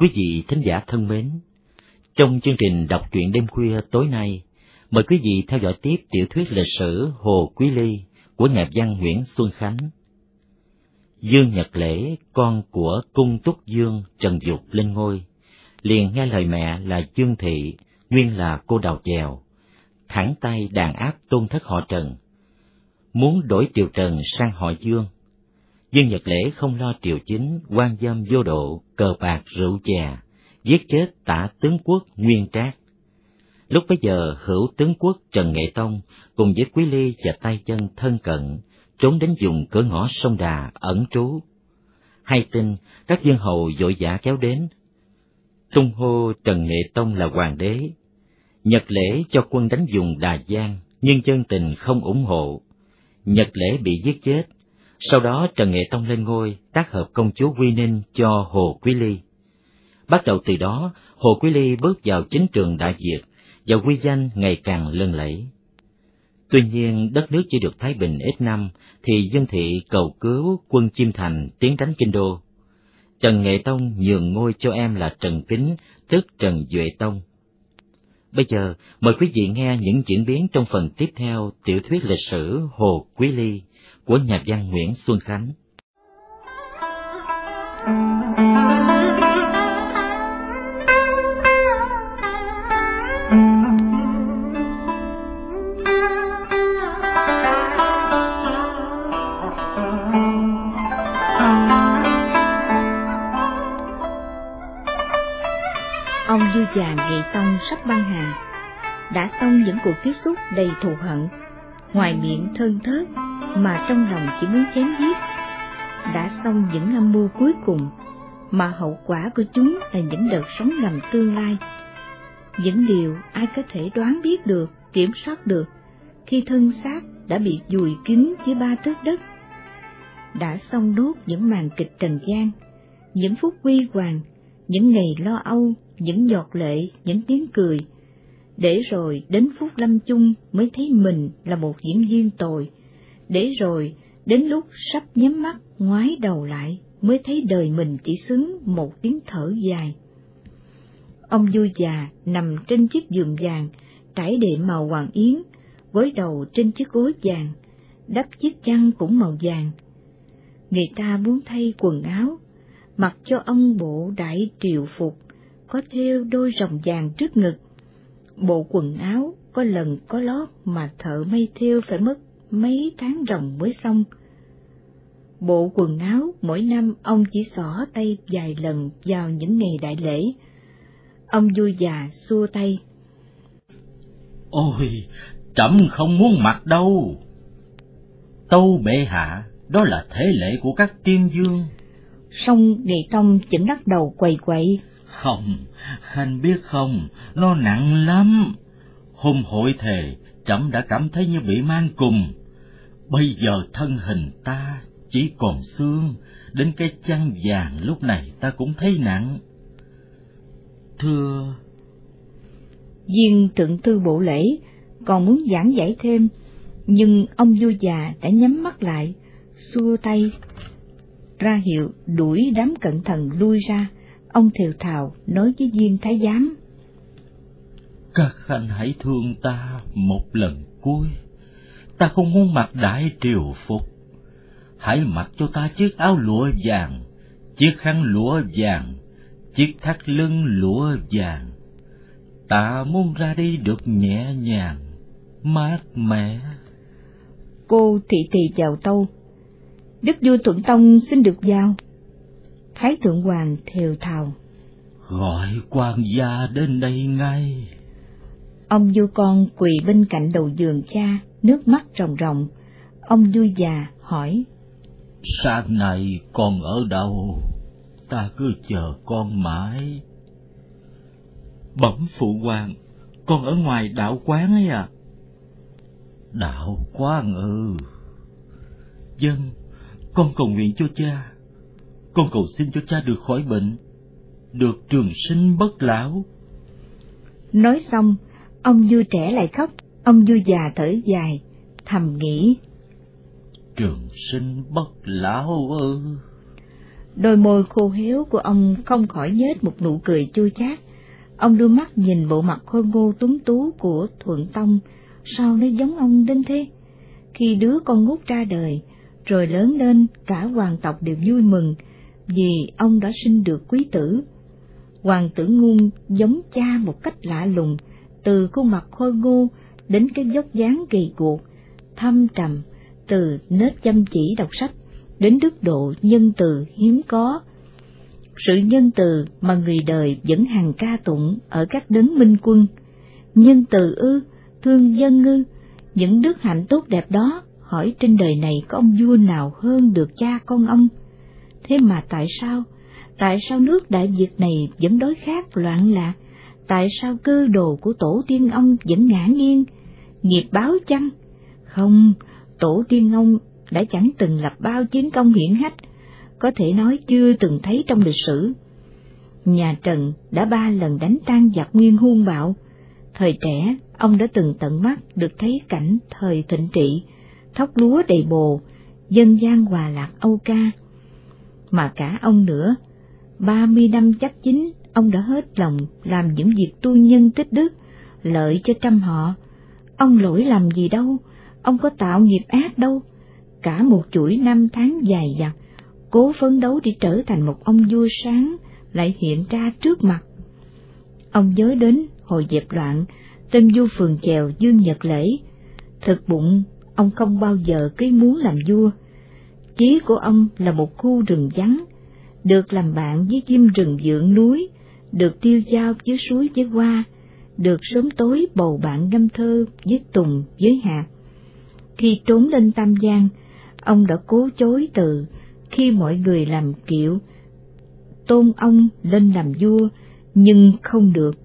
Quý vị thính giả thân mến, trong chương trình đọc truyện đêm khuya tối nay, mời quý vị theo dõi tiếp tiểu thuyết lịch sử Hồ Quý Ly của nhà văn Nguyễn Xuân Khánh. Dương Nhật Lễ, con của cung túc dương Trần Dục lên ngôi, liền nghe lời mẹ là Dương Thị, nguyên là cô đào chèo, thẳng tay đàn áp tôn thất họ Trần, muốn đổi triều Trần sang họ Dương. Dương Nhật Lễ không lo triều chính, quan dâm vô độ, cờ bạc rượu chè, giết chết tả tướng quốc Nguyên Trác. Lúc bấy giờ hữu tướng quốc Trần Nghệ Tông cùng với Quý Ly và tay chân thân cận, trốn đến vùng cửa ngõ sông Đà ẩn trú. Hay tin các dương hầu vội vã kéo đến, tung hô Trần Nghệ Tông là hoàng đế. Nhật lễ cho quân đánh dùng Đà Giang, nhưng dân tình không ủng hộ. Nhật lễ bị giết chết, sau đó Trần Nghệ Tông lên ngôi, tác hợp công chúa Quy Ninh cho Hồ Quý Ly. Bắt đầu từ đó, Hồ Quý Ly bước vào chính trường Đại Việt và quy danh ngày càng lừng lẫy. Tuy nhiên, đất nước chỉ được Thái Bình ít năm, thì dân thị cầu cứu quân Chiêm Thành tiến đánh Kinh Đô. Trần Nghệ Tông nhường ngôi cho em là Trần Kính, tức Trần Duệ Tông. Bây giờ, mời quý vị nghe những diễn biến trong phần tiếp theo tiểu thuyết lịch sử Hồ Quý Ly của nhà văn Nguyễn Xuân Khánh. Ông vua già Nghị Tông sắp băng hà, đã xong những cuộc tiếp xúc đầy thù hận, ngoài miệng thân thớt mà trong lòng chỉ muốn chém giết. Đã xong những âm mưu cuối cùng, mà hậu quả của chúng là những đợt sóng ngầm tương lai. Những điều ai có thể đoán biết được, kiểm soát được, khi thân xác đã bị dùi kín dưới ba tước đất. Đã xong đốt những màn kịch trần gian, những phút huy hoàng, những ngày lo âu, những giọt lệ, những tiếng cười, để rồi đến phút lâm chung mới thấy mình là một diễn viên tồi, để rồi đến lúc sắp nhắm mắt ngoái đầu lại mới thấy đời mình chỉ xứng một tiếng thở dài. Ông vui già nằm trên chiếc giường vàng, trải đệm màu hoàng yến, với đầu trên chiếc gối vàng, đắp chiếc chăn cũng màu vàng. Người ta muốn thay quần áo, mặc cho ông bộ đại triều phục, có thêu đôi rồng vàng trước ngực. Bộ quần áo có lần có lót mà thợ may thêu phải mất mấy tháng ròng mới xong. Bộ quần áo mỗi năm ông chỉ xỏ tay vài lần vào những ngày đại lễ. Ông vui già xua tay. Ôi, trẫm không muốn mặc đâu. Tâu bệ hạ, đó là thế lệ của các tiên dương. Song Nghị Tông chỉnh lắc đầu quầy quậy. Không, Khanh biết không, nó nặng lắm. Hôm hội thề, trẫm đã cảm thấy như bị mang cùng. Bây giờ thân hình ta chỉ còn xương, đến cái chăn vàng lúc này ta cũng thấy nặng. Thưa... Viên thượng thư bộ lễ còn muốn giảng giải thêm, nhưng ông vua già đã nhắm mắt lại, xua tay, ra hiệu đuổi đám cận thần lui ra. Ông thều thào nói với viên thái giám. Các khanh hãy thương ta một lần cuối. Ta không muốn mặc đại triều phục. Hãy mặc cho ta chiếc áo lụa vàng, chiếc khăn lụa vàng, chiếc thắt lưng lụa vàng. Ta muốn ra đi được nhẹ nhàng, mát mẻ. Cô thị thị chào tâu. Đức vua Thuận Tông xin được vào. Thái thượng hoàng thều thào. Gọi quan gia đến đây ngay. Ông vua con quỳ bên cạnh đầu giường cha, nước mắt ròng ròng. Ông vua già hỏi. Sáng nay con ở đâu? Ta cứ chờ con mãi. Bẩm phụ hoàng, con ở ngoài đạo quán ấy à. Đạo quán ư? Dân, con cầu nguyện cho cha. Con cầu xin cho cha được khỏi bệnh, được trường sinh bất lão. Nói xong, ông vua trẻ lại khóc, ông vua già thở dài, thầm nghĩ. Trường sinh bất lão ư? Đôi môi khô héo của ông không khỏi nhếch một nụ cười chua chát. Ông đưa mắt nhìn bộ mặt khôi ngô tuấn tú của Thuận Tông, sao nó giống ông đến thế? Khi đứa con ngút ra đời, rồi lớn lên cả hoàng tộc đều vui mừng vì ông đã sinh được quý tử. Hoàng tử ngung giống cha một cách lạ lùng, từ khuôn mặt khôi ngô đến cái dốc dáng kỳ cuộc, thâm trầm, từ nết chăm chỉ đọc sách đến đức độ nhân từ hiếm có. Sự nhân từ mà người đời vẫn hàng ca tụng ở các đấng minh quân. Nhân từ ư, thương dân ư, những đức hạnh tốt đẹp đó, hỏi trên đời này có ông vua nào hơn được cha con ông? Thế mà tại sao? Tại sao nước Đại Việt này vẫn đối khác loạn lạc? Tại sao cơ đồ của tổ tiên ông vẫn ngã nghiêng? Nghiệp báo chăng? Không, tổ tiên ông đã chẳng từng lập bao chiến công hiển hách, có thể nói chưa từng thấy trong lịch sử. Nhà Trần đã ba lần đánh tan giặc nguyên hung bạo. Thời trẻ, ông đã từng tận mắt được thấy cảnh thời thịnh trị, thóc lúa đầy bồ, dân gian hòa lạc Âu ca. Mà cả ông nữa, ba mươi năm chắc chính, ông đã hết lòng làm những việc tu nhân tích đức, lợi cho trăm họ. Ông lỗi làm gì đâu, ông có tạo nghiệp ác đâu, cả một chuỗi năm tháng dài dặt, cố phấn đấu để trở thành một ông vua sáng lại hiện ra trước mặt. Ông nhớ đến hồi dẹp loạn, tên vua phường chèo Dương Nhật Lễ, thực bụng ông không bao giờ ký muốn làm vua. Chí của ông là một khu rừng vắng, được làm bạn với chim rừng dưỡng núi, được tiêu giao với suối với hoa, được sớm tối bầu bạn ngâm thơ với tùng với hạt. Khi trốn lên Tam Giang, ông đã cố chối từ. Khi mọi người làm kiệu tôn ông lên làm vua nhưng không được.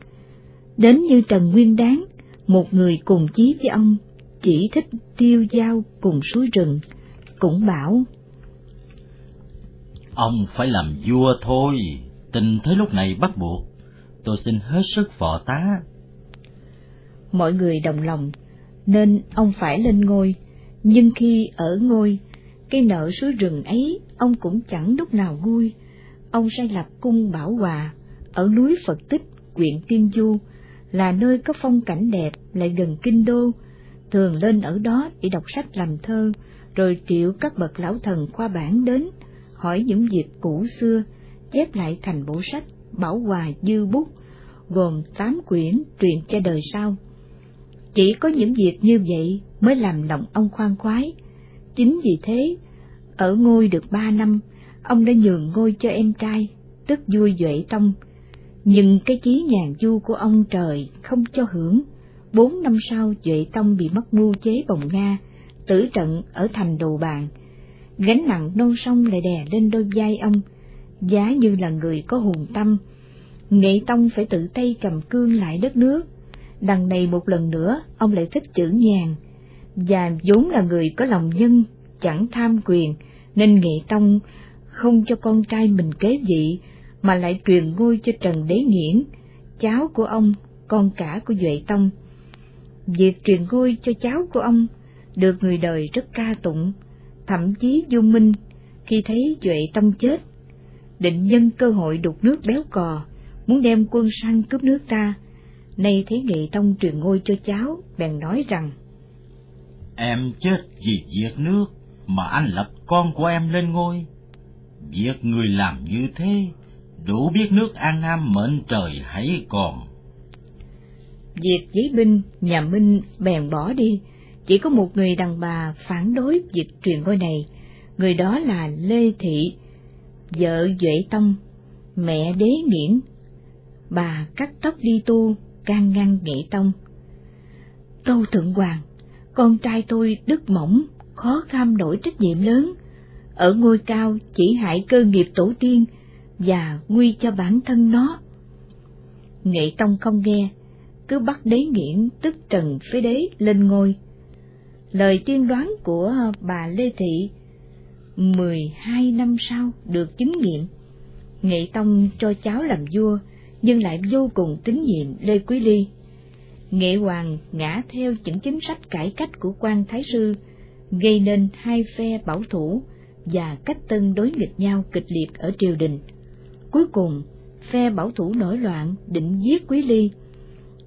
Đến như trần nguyên đáng một người cùng chí với ông chỉ thích tiêu dao cùng suối rừng cũng bảo ông phải làm vua thôi tình thế lúc này bắt buộc. Tôi xin hết sức phò tá mọi người đồng lòng nên ông phải lên ngôi nhưng khi ở ngôi cái nợ suối rừng ấy ông cũng chẳng lúc nào vui. Ông sai lập cung Bảo Hòa ở núi Phật Tích, huyện Tiên Du, là nơi có phong cảnh đẹp lại gần kinh đô, thường lên ở đó để đọc sách làm thơ, rồi triệu các bậc lão thần khoa bản đến, hỏi những việc cũ xưa, chép lại thành bộ sách Bảo Hòa Dư Bút, gồm tám quyển truyền cho đời sau. Chỉ có những việc như vậy mới làm lòng ông khoan khoái, Chính vì thế, ở ngôi được ba năm, ông đã nhường ngôi cho em trai, tức vui Duệ Tông. Nhưng cái chí nhàn du của ông trời không cho hưởng. Bốn năm sau Duệ Tông bị mất mưu chế bồng Nga, tử trận ở thành đồ bàn. Gánh nặng non sông lại đè lên đôi vai ông, giá như là người có hùng tâm. Nghệ Tông phải tự tay cầm cương lại đất nước. Đằng này một lần nữa, ông lại thích chữ nhàn, và vốn là người có lòng nhân, chẳng tham quyền, nên Nghệ Tông không cho con trai mình kế vị, mà lại truyền ngôi cho Trần Đế Nghiễn, cháu của ông, con cả của Duệ Tông. Việc truyền ngôi cho cháu của ông được người đời rất ca tụng, thậm chí du minh khi thấy Duệ Tông chết, định nhân cơ hội đục nước béo cò, muốn đem quân sang cướp nước ta. Nay thấy Nghệ Tông truyền ngôi cho cháu, bèn nói rằng Em chết vì việc nước mà anh lập con của em lên ngôi. Việc người làm như thế, đủ biết nước An Nam mệnh trời hãy còn. Việc giấy binh, nhà Minh bèn bỏ đi, chỉ có một người đàn bà phản đối việc truyền ngôi này, người đó là Lê Thị, vợ Duệ Tông, mẹ đế nghiễn. Bà cắt tóc đi tu, can ngăn nghệ tông. Tâu Thượng Hoàng, con trai tôi đức mỏng, khó kham nổi trách nhiệm lớn, ở ngôi cao chỉ hại cơ nghiệp tổ tiên và nguy cho bản thân nó. Nghệ Tông không nghe, cứ bắt đế nghiễn tức trần phế đế lên ngôi. Lời tiên đoán của bà Lê Thị mười hai năm sau được chứng nghiệm. Nghệ Tông cho cháu làm vua, nhưng lại vô cùng tín nhiệm Lê Quý Ly. Nghệ Hoàng ngã theo những chính sách cải cách của quan Thái Sư, gây nên hai phe bảo thủ, và cách tân đối nghịch nhau kịch liệt ở triều đình. Cuối cùng, phe bảo thủ nổi loạn định giết Quý Ly,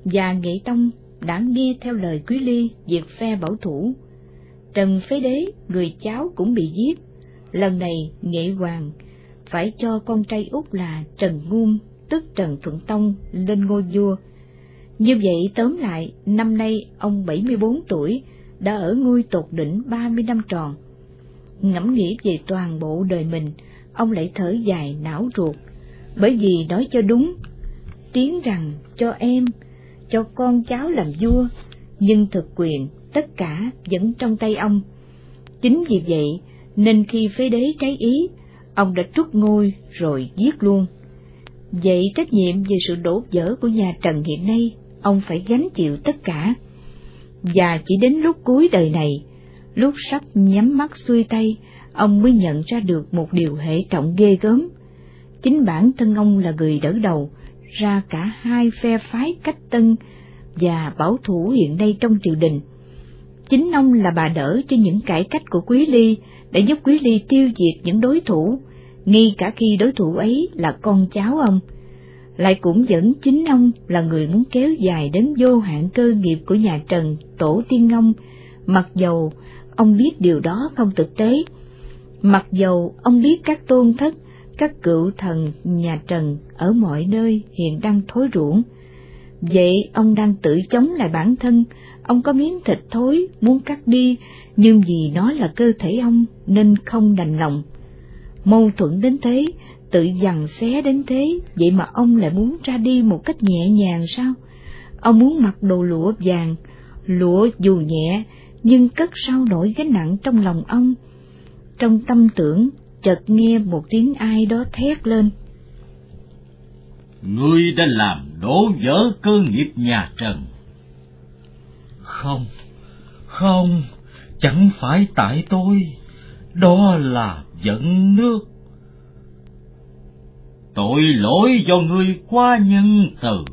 và Nghệ Tông đã nghe theo lời Quý Ly diệt phe bảo thủ. Trần Phế Đế, người cháu cũng bị giết. Lần này Nghệ Hoàng phải cho con trai út là Trần Ngung, tức Trần Thuận Tông, lên ngôi vua. Như vậy tóm lại, năm nay ông 74 tuổi, đã ở ngôi tột đỉnh 30 năm tròn. Ngẫm nghĩ về toàn bộ đời mình, ông lại thở dài não ruột, bởi vì nói cho đúng, tiếng rằng cho em, cho con cháu làm vua, nhưng thực quyền tất cả vẫn trong tay ông. Chính vì vậy nên khi phế đế trái ý, ông đã trút ngôi rồi giết luôn. Vậy trách nhiệm về sự đổ vỡ của nhà Trần hiện nay, ông phải gánh chịu tất cả. Và chỉ đến lúc cuối đời này, lúc sắp nhắm mắt xuôi tay, ông mới nhận ra được một điều hệ trọng ghê gớm. Chính bản thân ông là người đỡ đầu, ra cả hai phe phái cách tân và bảo thủ hiện nay trong triều đình. Chính ông là bà đỡ cho những cải cách của Quý Ly để giúp Quý Ly tiêu diệt những đối thủ, ngay cả khi đối thủ ấy là con cháu ông. Lại cũng vẫn chính ông là người muốn kéo dài đến vô hạn cơ nghiệp của nhà Trần, tổ tiên ông, mặc dầu ông biết điều đó không thực tế. Mặc dầu ông biết các tôn thất, các cựu thần nhà Trần ở mọi nơi hiện đang thối ruộng, vậy ông đang tự chống lại bản thân, ông có miếng thịt thối muốn cắt đi, nhưng vì nó là cơ thể ông nên không đành lòng. Mâu thuẫn đến thế, tự dằn xé đến thế, vậy mà ông lại muốn ra đi một cách nhẹ nhàng sao? Ông muốn mặc đồ lụa vàng, lụa dù nhẹ, nhưng cất sau nổi gánh nặng trong lòng ông. Trong tâm tưởng, chợt nghe một tiếng ai đó thét lên. Ngươi đã làm đổ vỡ cơ nghiệp nhà Trần. Không, không, chẳng phải tại tôi, đó là giận nước. Tội lỗi do ngươi quá nhân từ.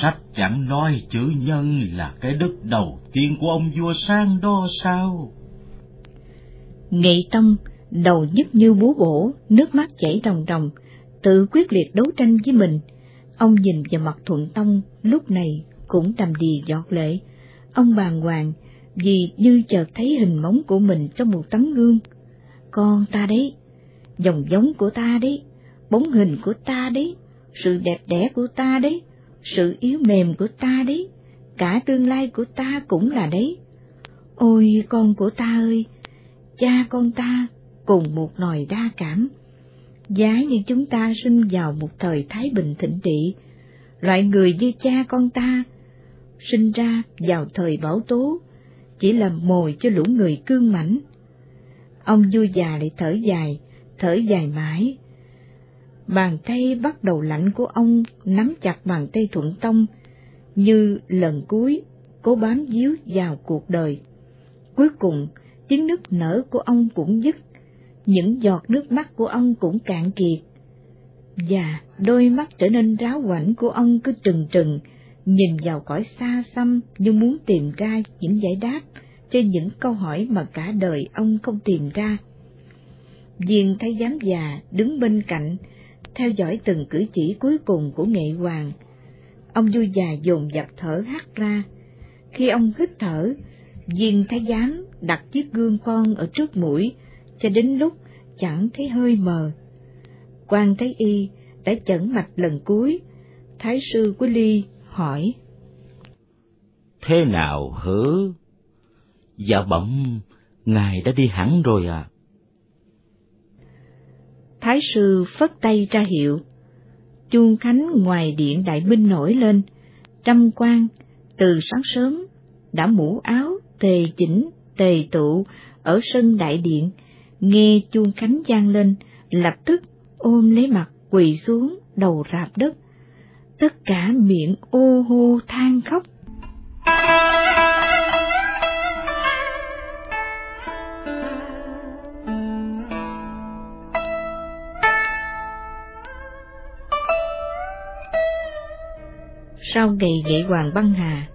Sách chẳng nói chữ nhân là cái đức đầu tiên của ông vua sang đó sao? Nghị tâm, đầu nhức như búa bổ, nước mắt chảy ròng ròng, tự quyết liệt đấu tranh với mình. Ông nhìn vào mặt Thuận Tông lúc này cũng đầm đìa giọt lệ. Ông bàng hoàng vì như chợt thấy hình móng của mình trong một tấm gương. Con ta đấy, dòng giống của ta đấy, bóng hình của ta đấy, sự đẹp đẽ của ta đấy, sự yếu mềm của ta đấy, cả tương lai của ta cũng là đấy. Ôi con của ta ơi, cha con ta cùng một nòi đa cảm. Giá như chúng ta sinh vào một thời Thái Bình thịnh trị, loại người như cha con ta, sinh ra vào thời bảo tố, chỉ là mồi cho lũ người cương mãnh. Ông vui già lại thở dài, thở dài mãi. Bàn tay bắt đầu lạnh của ông nắm chặt bàn tay thuận tông, như lần cuối cố bám díu vào cuộc đời. Cuối cùng, tiếng nước nở của ông cũng dứt, những giọt nước mắt của ông cũng cạn kiệt. Và đôi mắt trở nên ráo quảnh của ông cứ trừng trừng, nhìn vào cõi xa xăm như muốn tìm ra những giải đáp trên những câu hỏi mà cả đời ông không tìm ra. Viên thấy giám già đứng bên cạnh, theo dõi từng cử chỉ cuối cùng của nghệ hoàng. Ông vui già dồn dập thở hắt ra. Khi ông hít thở, viên thái giám đặt chiếc gương con ở trước mũi, cho đến lúc chẳng thấy hơi mờ. quan thấy y đã chẩn mạch lần cuối, thái sư của ly hỏi. Thế nào hử? Dạ bẩm, ngài đã đi hẳn rồi à? Thái sư phất tay ra hiệu. Chuông khánh ngoài điện đại minh nổi lên, trăm quan, từ sáng sớm, đã mũ áo, tề chỉnh, tề tụ, ở sân đại điện, nghe chuông khánh vang lên, lập tức ôm lấy mặt quỳ xuống đầu rạp đất, tất cả miệng ô hô than khóc. Sau ngày nghệ hoàng băng hà,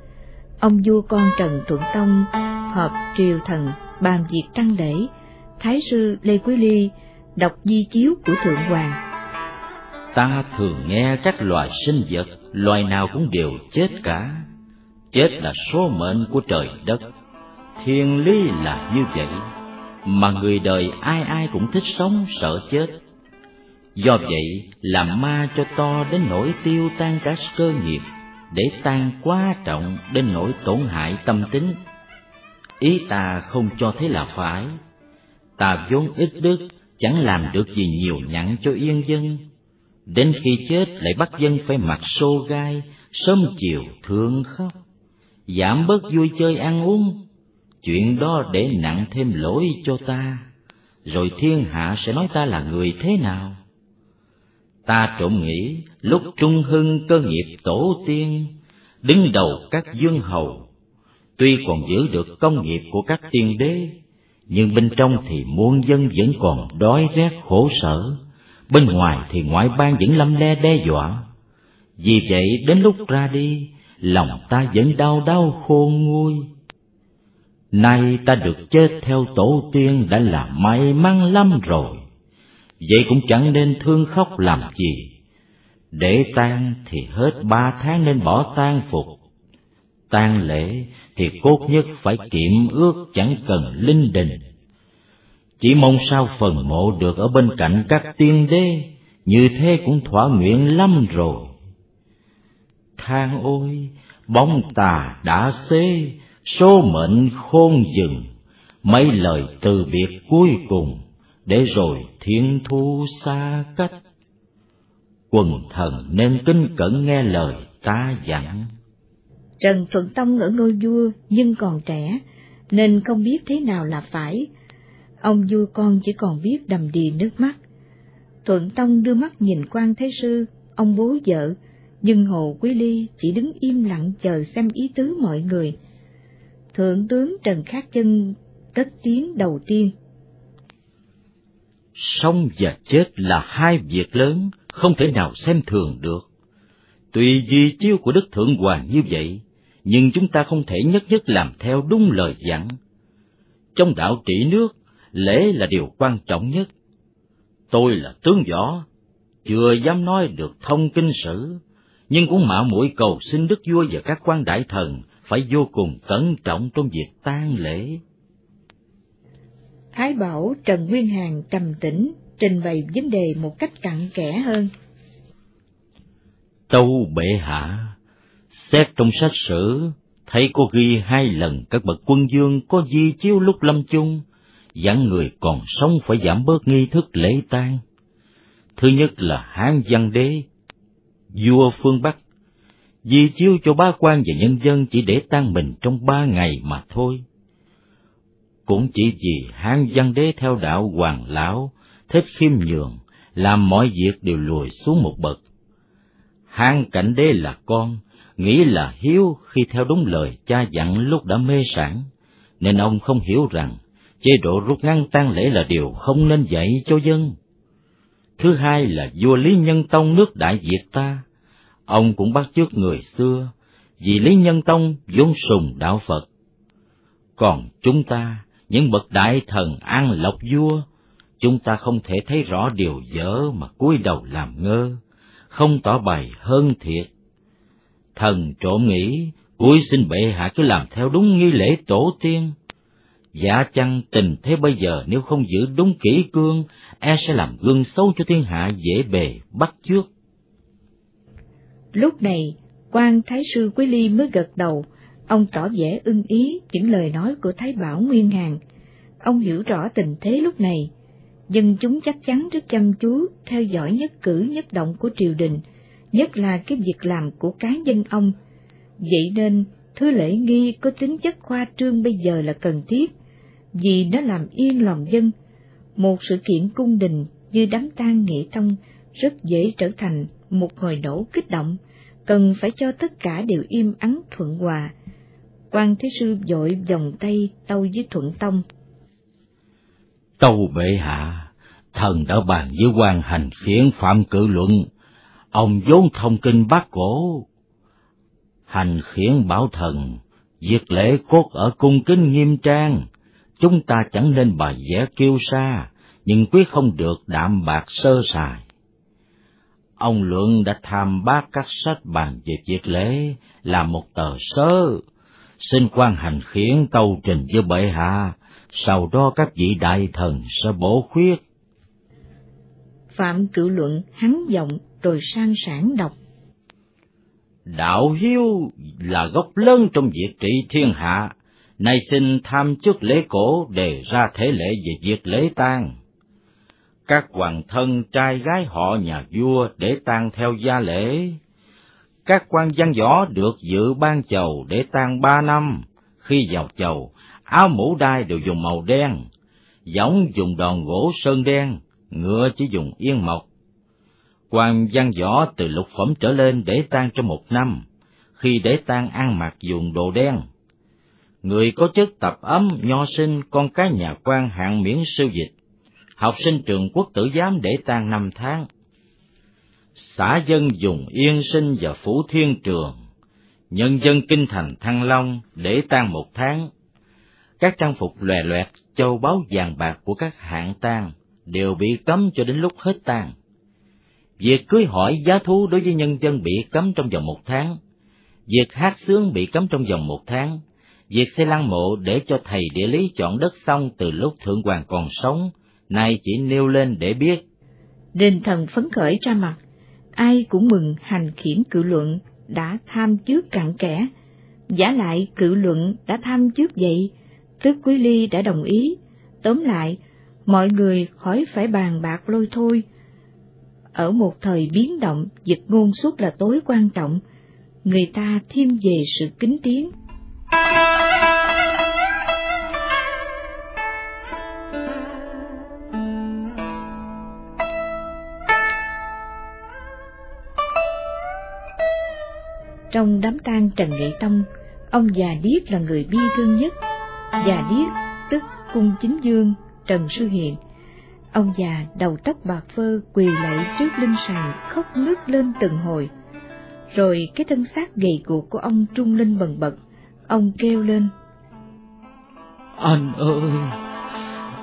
ông vua con Trần Thuận Tông họp triều thần bàn việc trăng lễ, Thái sư Lê Quý Ly đọc di chiếu của Thượng Hoàng. Ta thường nghe các loài sinh vật, loài nào cũng đều chết cả. Chết là số mệnh của trời đất. Thiên lý là như vậy, mà người đời ai ai cũng thích sống sợ chết. Do vậy, làm ma cho to đến nỗi tiêu tan cả cơ nghiệp, để tan quá trọng đến nỗi tổn hại tâm tính. Ý ta không cho thế là phải. Ta vốn ít đức, chẳng làm được gì nhiều nhặn cho yên dân. Đến khi chết lại bắt dân phải mặc xô gai, sớm chiều thương khóc, giảm bớt vui chơi ăn uống. Chuyện đó để nặng thêm lỗi cho ta, rồi thiên hạ sẽ nói ta là người thế nào? Ta trộm nghĩ lúc trung hưng cơ nghiệp tổ tiên, đứng đầu các dương hầu, tuy còn giữ được công nghiệp của các tiên đế, nhưng bên trong thì muôn dân vẫn còn đói rét khổ sở, bên ngoài thì ngoại bang vẫn lâm le đe dọa. Vì vậy đến lúc ra đi, lòng ta vẫn đau đau khôn nguôi. Nay ta được chết theo tổ tiên đã là may mắn lắm rồi, vậy cũng chẳng nên thương khóc làm gì. Để tan thì hết ba tháng nên bỏ tang phục, tang lễ thì cốt nhất phải kiệm ước chẳng cần linh đình. Chỉ mong sao phần mộ được ở bên cạnh các tiên đế, như thế cũng thỏa nguyện lắm rồi. Than ôi, bóng tà đã xế, số mệnh khôn dừng, mấy lời từ biệt cuối cùng, để rồi thiên thu xa cách. Quần thần nên kinh cẩn nghe lời ta dặn. Trần Thuận Tông ở ngôi vua nhưng còn trẻ, nên không biết thế nào là phải. Ông vua con chỉ còn biết đầm đìa nước mắt. Thuận Tông đưa mắt nhìn quan Thế Sư, ông bố vợ, nhưng Hồ Quý Ly chỉ đứng im lặng chờ xem ý tứ mọi người. Thượng tướng Trần Khát Chân cất tiếng đầu tiên. Sống và chết là hai việc lớn, không thể nào xem thường được. Tùy di chiêu của Đức Thượng Hoàng như vậy, nhưng chúng ta không thể nhất nhất làm theo đúng lời dặn. Trong đạo trị nước, lễ là điều quan trọng nhất. Tôi là tướng võ, chưa dám nói được thông kinh sử, nhưng cũng mạo muội cầu xin đức vua và các quan đại thần phải vô cùng cẩn trọng trong việc tang lễ. Thái Bảo Trần Nguyên Hàn trầm tĩnh trình bày vấn đề một cách cặn kẽ hơn. Tâu bệ hạ, xét trong sách sử, thấy có ghi hai lần các bậc quân dương có di chiếu lúc lâm chung, dặn người còn sống phải giảm bớt nghi thức lễ tang. Thứ nhất là Hán Văn Đế, vua phương Bắc, vì chiếu cho ba quan và nhân dân chỉ để tang mình trong ba ngày mà thôi. Cũng chỉ vì Hán Văn Đế theo đạo Hoàng Lão, thích khiêm nhường, làm mọi việc đều lùi xuống một bậc. Hán Cảnh Đế là con, nghĩ là hiếu khi theo đúng lời cha dặn lúc đã mê sản, nên ông không hiểu rằng chế độ rút ngăn tang lễ là điều không nên dạy cho dân. Thứ hai là vua Lý Nhân Tông nước Đại Việt ta, ông cũng bắt chước người xưa, vì Lý Nhân Tông vốn sùng đạo Phật. Còn chúng ta, những bậc đại thần an lộc vua, chúng ta không thể thấy rõ điều dở mà cúi đầu làm ngơ, không tỏ bày hơn thiệt. Thần trộm nghĩ, cúi xin bệ hạ cứ làm theo đúng nghi lễ tổ tiên, Dạ chăng tình thế bây giờ nếu không giữ đúng kỹ cương, e sẽ làm gương xấu cho thiên hạ dễ bề bắt chước. Lúc này, quan Thái sư Quý Ly mới gật đầu, ông tỏ vẻ ưng ý những lời nói của Thái Bảo Nguyên hàng. Ông hiểu rõ tình thế lúc này, dân chúng chắc chắn rất chăm chú theo dõi nhất cử nhất động của triều đình, nhất là cái việc làm của cá nhân ông. Vậy nên, thứ lễ nghi có tính chất khoa trương bây giờ là cần thiết, vì nó làm yên lòng dân. Một sự kiện cung đình như đám tang nghệ tông rất dễ trở thành một hồi nổ kích động, cần phải cho tất cả đều im ắng thuận hòa. quan thế sư dội vòng tay tâu với thuận tông. Tâu bệ hạ, thần đã bàn với quan hành khiển phạm cử luận, ông vốn thông kinh bác cổ. Hành khiển bảo thần, việc lễ cốt ở cung kính nghiêm trang, chúng ta chẳng nên bài vẽ kiêu sa, nhưng quyết không được đạm bạc sơ sài. Ông Luận đã tham bác các sách bàn về việc lễ là một tờ sơ, xin quan hành khiển tâu trình với bệ hạ, sau đó các vị đại thần sẽ bổ khuyết. Phạm cử luận hắn giọng rồi sang sản đọc. Đạo hiếu là gốc lớn trong việc trị thiên hạ, nay xin tham chức lễ cổ đề ra thế lễ về việc lễ tang. Các hoàng thân trai gái họ nhà vua để tang theo gia lễ. Các quan văn võ được dự ban chầu để tang ba năm, khi vào chầu, áo mũ đai đều dùng màu đen, giống dùng đòn gỗ sơn đen, ngựa chỉ dùng yên mộc. Quan văn võ từ lục phẩm trở lên để tang trong một năm, khi để tang ăn mặc dùng đồ đen. Người có chức tập ấm, nho sinh, con cái nhà quan hạng miễn siêu dịch, học sinh trường quốc tử giám để tang năm tháng. Xã dân dùng yên sinh và phủ thiên trường, nhân dân kinh thành Thăng Long để tang một tháng. Các trang phục lòe loẹt, châu báu vàng bạc của các hạng tang đều bị cấm cho đến lúc hết tang. Việc cưới hỏi giá thú đối với nhân dân bị cấm trong vòng một tháng. Việc hát sướng bị cấm trong vòng một tháng. Việc xây lăng mộ để cho thầy địa lý chọn đất xong từ lúc thượng hoàng còn sống, nay chỉ nêu lên để biết. Đền thần phấn khởi ra mặt, ai cũng mừng hành khiển cử luận đã tham trước cặn kẽ, giả lại cử luận đã tham trước vậy, tức quý ly đã đồng ý, tóm lại, mọi người khỏi phải bàn bạc lôi thôi. Ở một thời biến động, dịch ngôn suốt là tối quan trọng, người ta thêm về sự kính tiếng. Trong đám tang Trần Nghệ Tông, ông già Điếc là người bi thương nhất. Già Điếc, tức Cung Chính Dương, Trần Sư Hiện. Ông già đầu tóc bạc phơ quỳ lạy trước linh sàng khóc nức lên từng hồi. Rồi cái thân xác gầy guộc của ông trung linh bần bật, ông kêu lên. Anh ơi!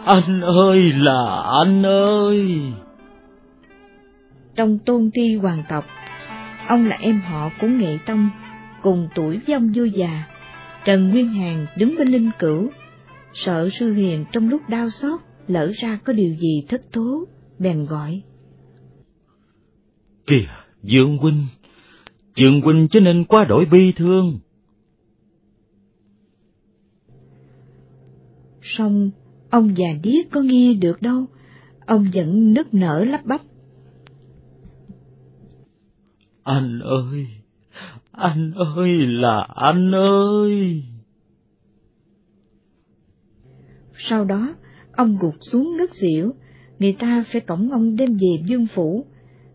Anh ơi là anh ơi! Trong tôn ti hoàng tộc, Ông là em họ của Nghệ Tông, cùng tuổi với ông vua già. Trần Nguyên Hàn đứng bên linh cửu, sợ sư hiền trong lúc đau xót lỡ ra có điều gì thất thố, bèn gọi. Kìa, Dương Huynh, Dương Huynh cho nên quá đổi bi thương. Xong, ông già điếc có nghe được đâu, ông vẫn nức nở lắp bắp. Anh ơi, anh ơi là anh ơi. Sau đó, ông gục xuống ngất xỉu, người ta phải cổng ông đem về dương phủ.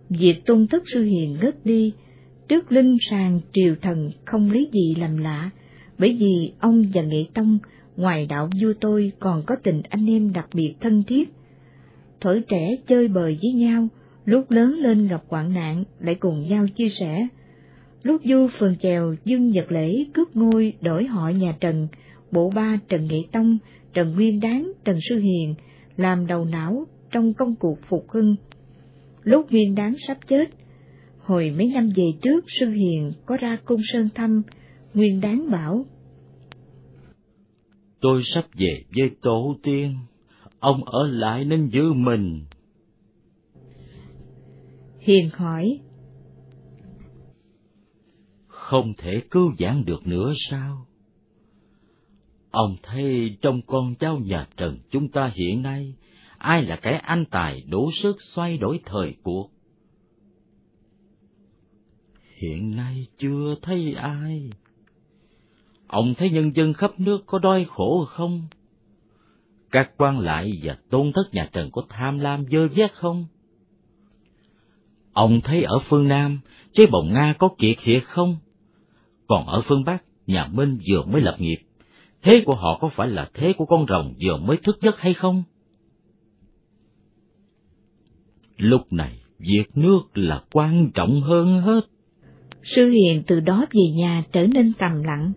Việc tôn thất sư hiền ngất đi, trước linh sàng triều thần không lấy gì làm lạ, bởi vì ông và nghệ tông ngoài đạo vua tôi còn có tình anh em đặc biệt thân thiết. Thổi trẻ chơi bời với nhau, lúc lớn lên gặp hoạn nạn lại cùng nhau chia sẻ. Lúc du phường chèo Dương nhật lễ cướp ngôi đổi họ nhà Trần, bộ ba Trần Nghệ Tông, Trần Nguyên Đáng, Trần Sư Hiền làm đầu não trong công cuộc phục hưng. Lúc Nguyên Đáng sắp chết, hồi mấy năm về trước Sư Hiền có ra cung sơn thăm, Nguyên Đáng bảo. Tôi sắp về với tổ tiên, ông ở lại nên giữ mình, Hiền hỏi. Không thể cứu giảng được nữa sao? Ông thấy trong con cháu nhà Trần chúng ta hiện nay, ai là cái anh tài đủ sức xoay đổi thời cuộc? Hiện nay chưa thấy ai. Ông thấy nhân dân khắp nước có đói khổ không? Các quan lại và tôn thất nhà Trần có tham lam dơ vét không? Ông thấy ở phương Nam, chế bồng Nga có kiệt hiệt không? Còn ở phương Bắc, nhà Minh vừa mới lập nghiệp, thế của họ có phải là thế của con rồng vừa mới thức giấc hay không? Lúc này, việc nước là quan trọng hơn hết. Sư Hiền từ đó về nhà trở nên trầm lặng.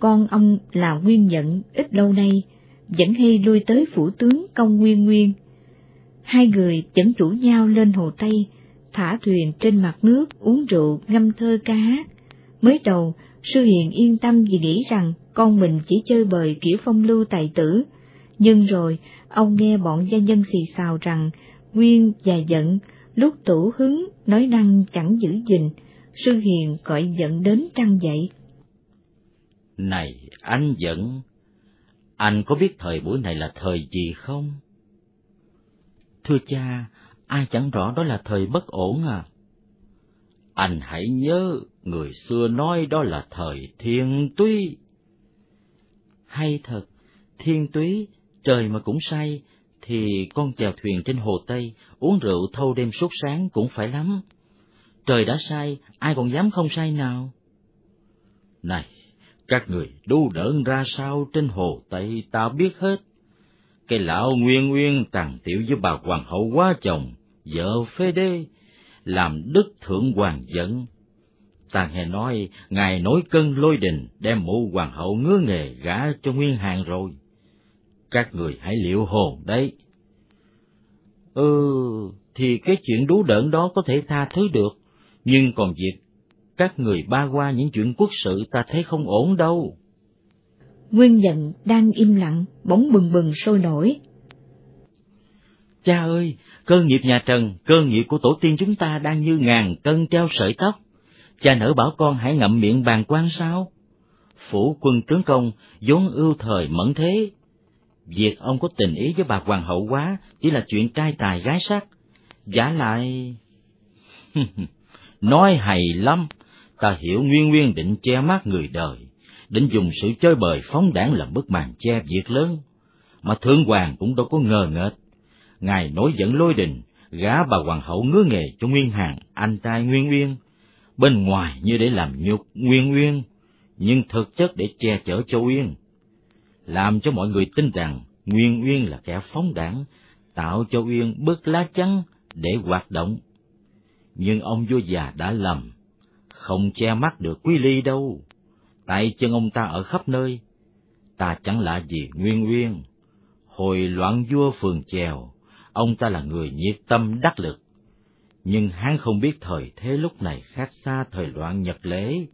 Con ông là nguyên nhận ít lâu nay, vẫn hay lui tới phủ tướng công nguyên nguyên. Hai người vẫn chủ nhau lên hồ Tây, thả thuyền trên mặt nước uống rượu ngâm thơ ca hát. Mới đầu, sư hiền yên tâm vì nghĩ rằng con mình chỉ chơi bời kiểu phong lưu tài tử, nhưng rồi ông nghe bọn gia nhân xì xào rằng Nguyên và giận, lúc tủ hứng nói năng chẳng giữ gìn, sư hiền gọi giận đến trăng dậy. Này anh giận, anh có biết thời buổi này là thời gì không? Thưa cha, ai chẳng rõ đó là thời bất ổn à. Anh hãy nhớ, người xưa nói đó là thời thiên túy. Hay thật, thiên túy, trời mà cũng say, thì con chèo thuyền trên hồ Tây, uống rượu thâu đêm suốt sáng cũng phải lắm. Trời đã say, ai còn dám không say nào? Này, các người đu đỡn ra sao trên hồ Tây ta biết hết. Cái lão Nguyên Nguyên tàn tiểu với bà hoàng hậu quá chồng, vợ phê đê, làm đức thượng hoàng dẫn. Ta nghe nói, ngài nổi cân lôi đình, đem mụ hoàng hậu ngứa nghề gả cho Nguyên Hàng rồi. Các người hãy liệu hồn đấy. Ừ, thì cái chuyện đú đỡn đó có thể tha thứ được, nhưng còn việc các người ba qua những chuyện quốc sự ta thấy không ổn đâu. Nguyên giận đang im lặng, bỗng bừng bừng sôi nổi. Cha ơi, cơ nghiệp nhà Trần, cơ nghiệp của tổ tiên chúng ta đang như ngàn cân treo sợi tóc. Cha nỡ bảo con hãy ngậm miệng bàn quan sao? Phủ quân tướng công vốn ưu thời mẫn thế. Việc ông có tình ý với bà hoàng hậu quá chỉ là chuyện trai tài gái sắc. Giả lại... Nói hay lắm, ta hiểu Nguyên Nguyên định che mắt người đời, định dùng sự chơi bời phóng đảng làm bức màn che việc lớn. Mà Thượng Hoàng cũng đâu có ngờ ngợt. Ngài nổi giận lôi đình, gá bà hoàng hậu ngứa nghề cho Nguyên Hàng, anh trai Nguyên Nguyên, bên ngoài như để làm nhục Nguyên Nguyên, nhưng thực chất để che chở cho Uyên, làm cho mọi người tin rằng Nguyên Uyên là kẻ phóng đảng, tạo cho Uyên bớt lá chắn để hoạt động. Nhưng ông vua già đã lầm, không che mắt được quý ly đâu, tại chân ông ta ở khắp nơi, ta chẳng lạ gì Nguyên Uyên. Hồi loạn vua phường chèo, ông ta là người nhiệt tâm đắc lực, nhưng hắn không biết thời thế lúc này khác xa thời loạn Nhật lễ,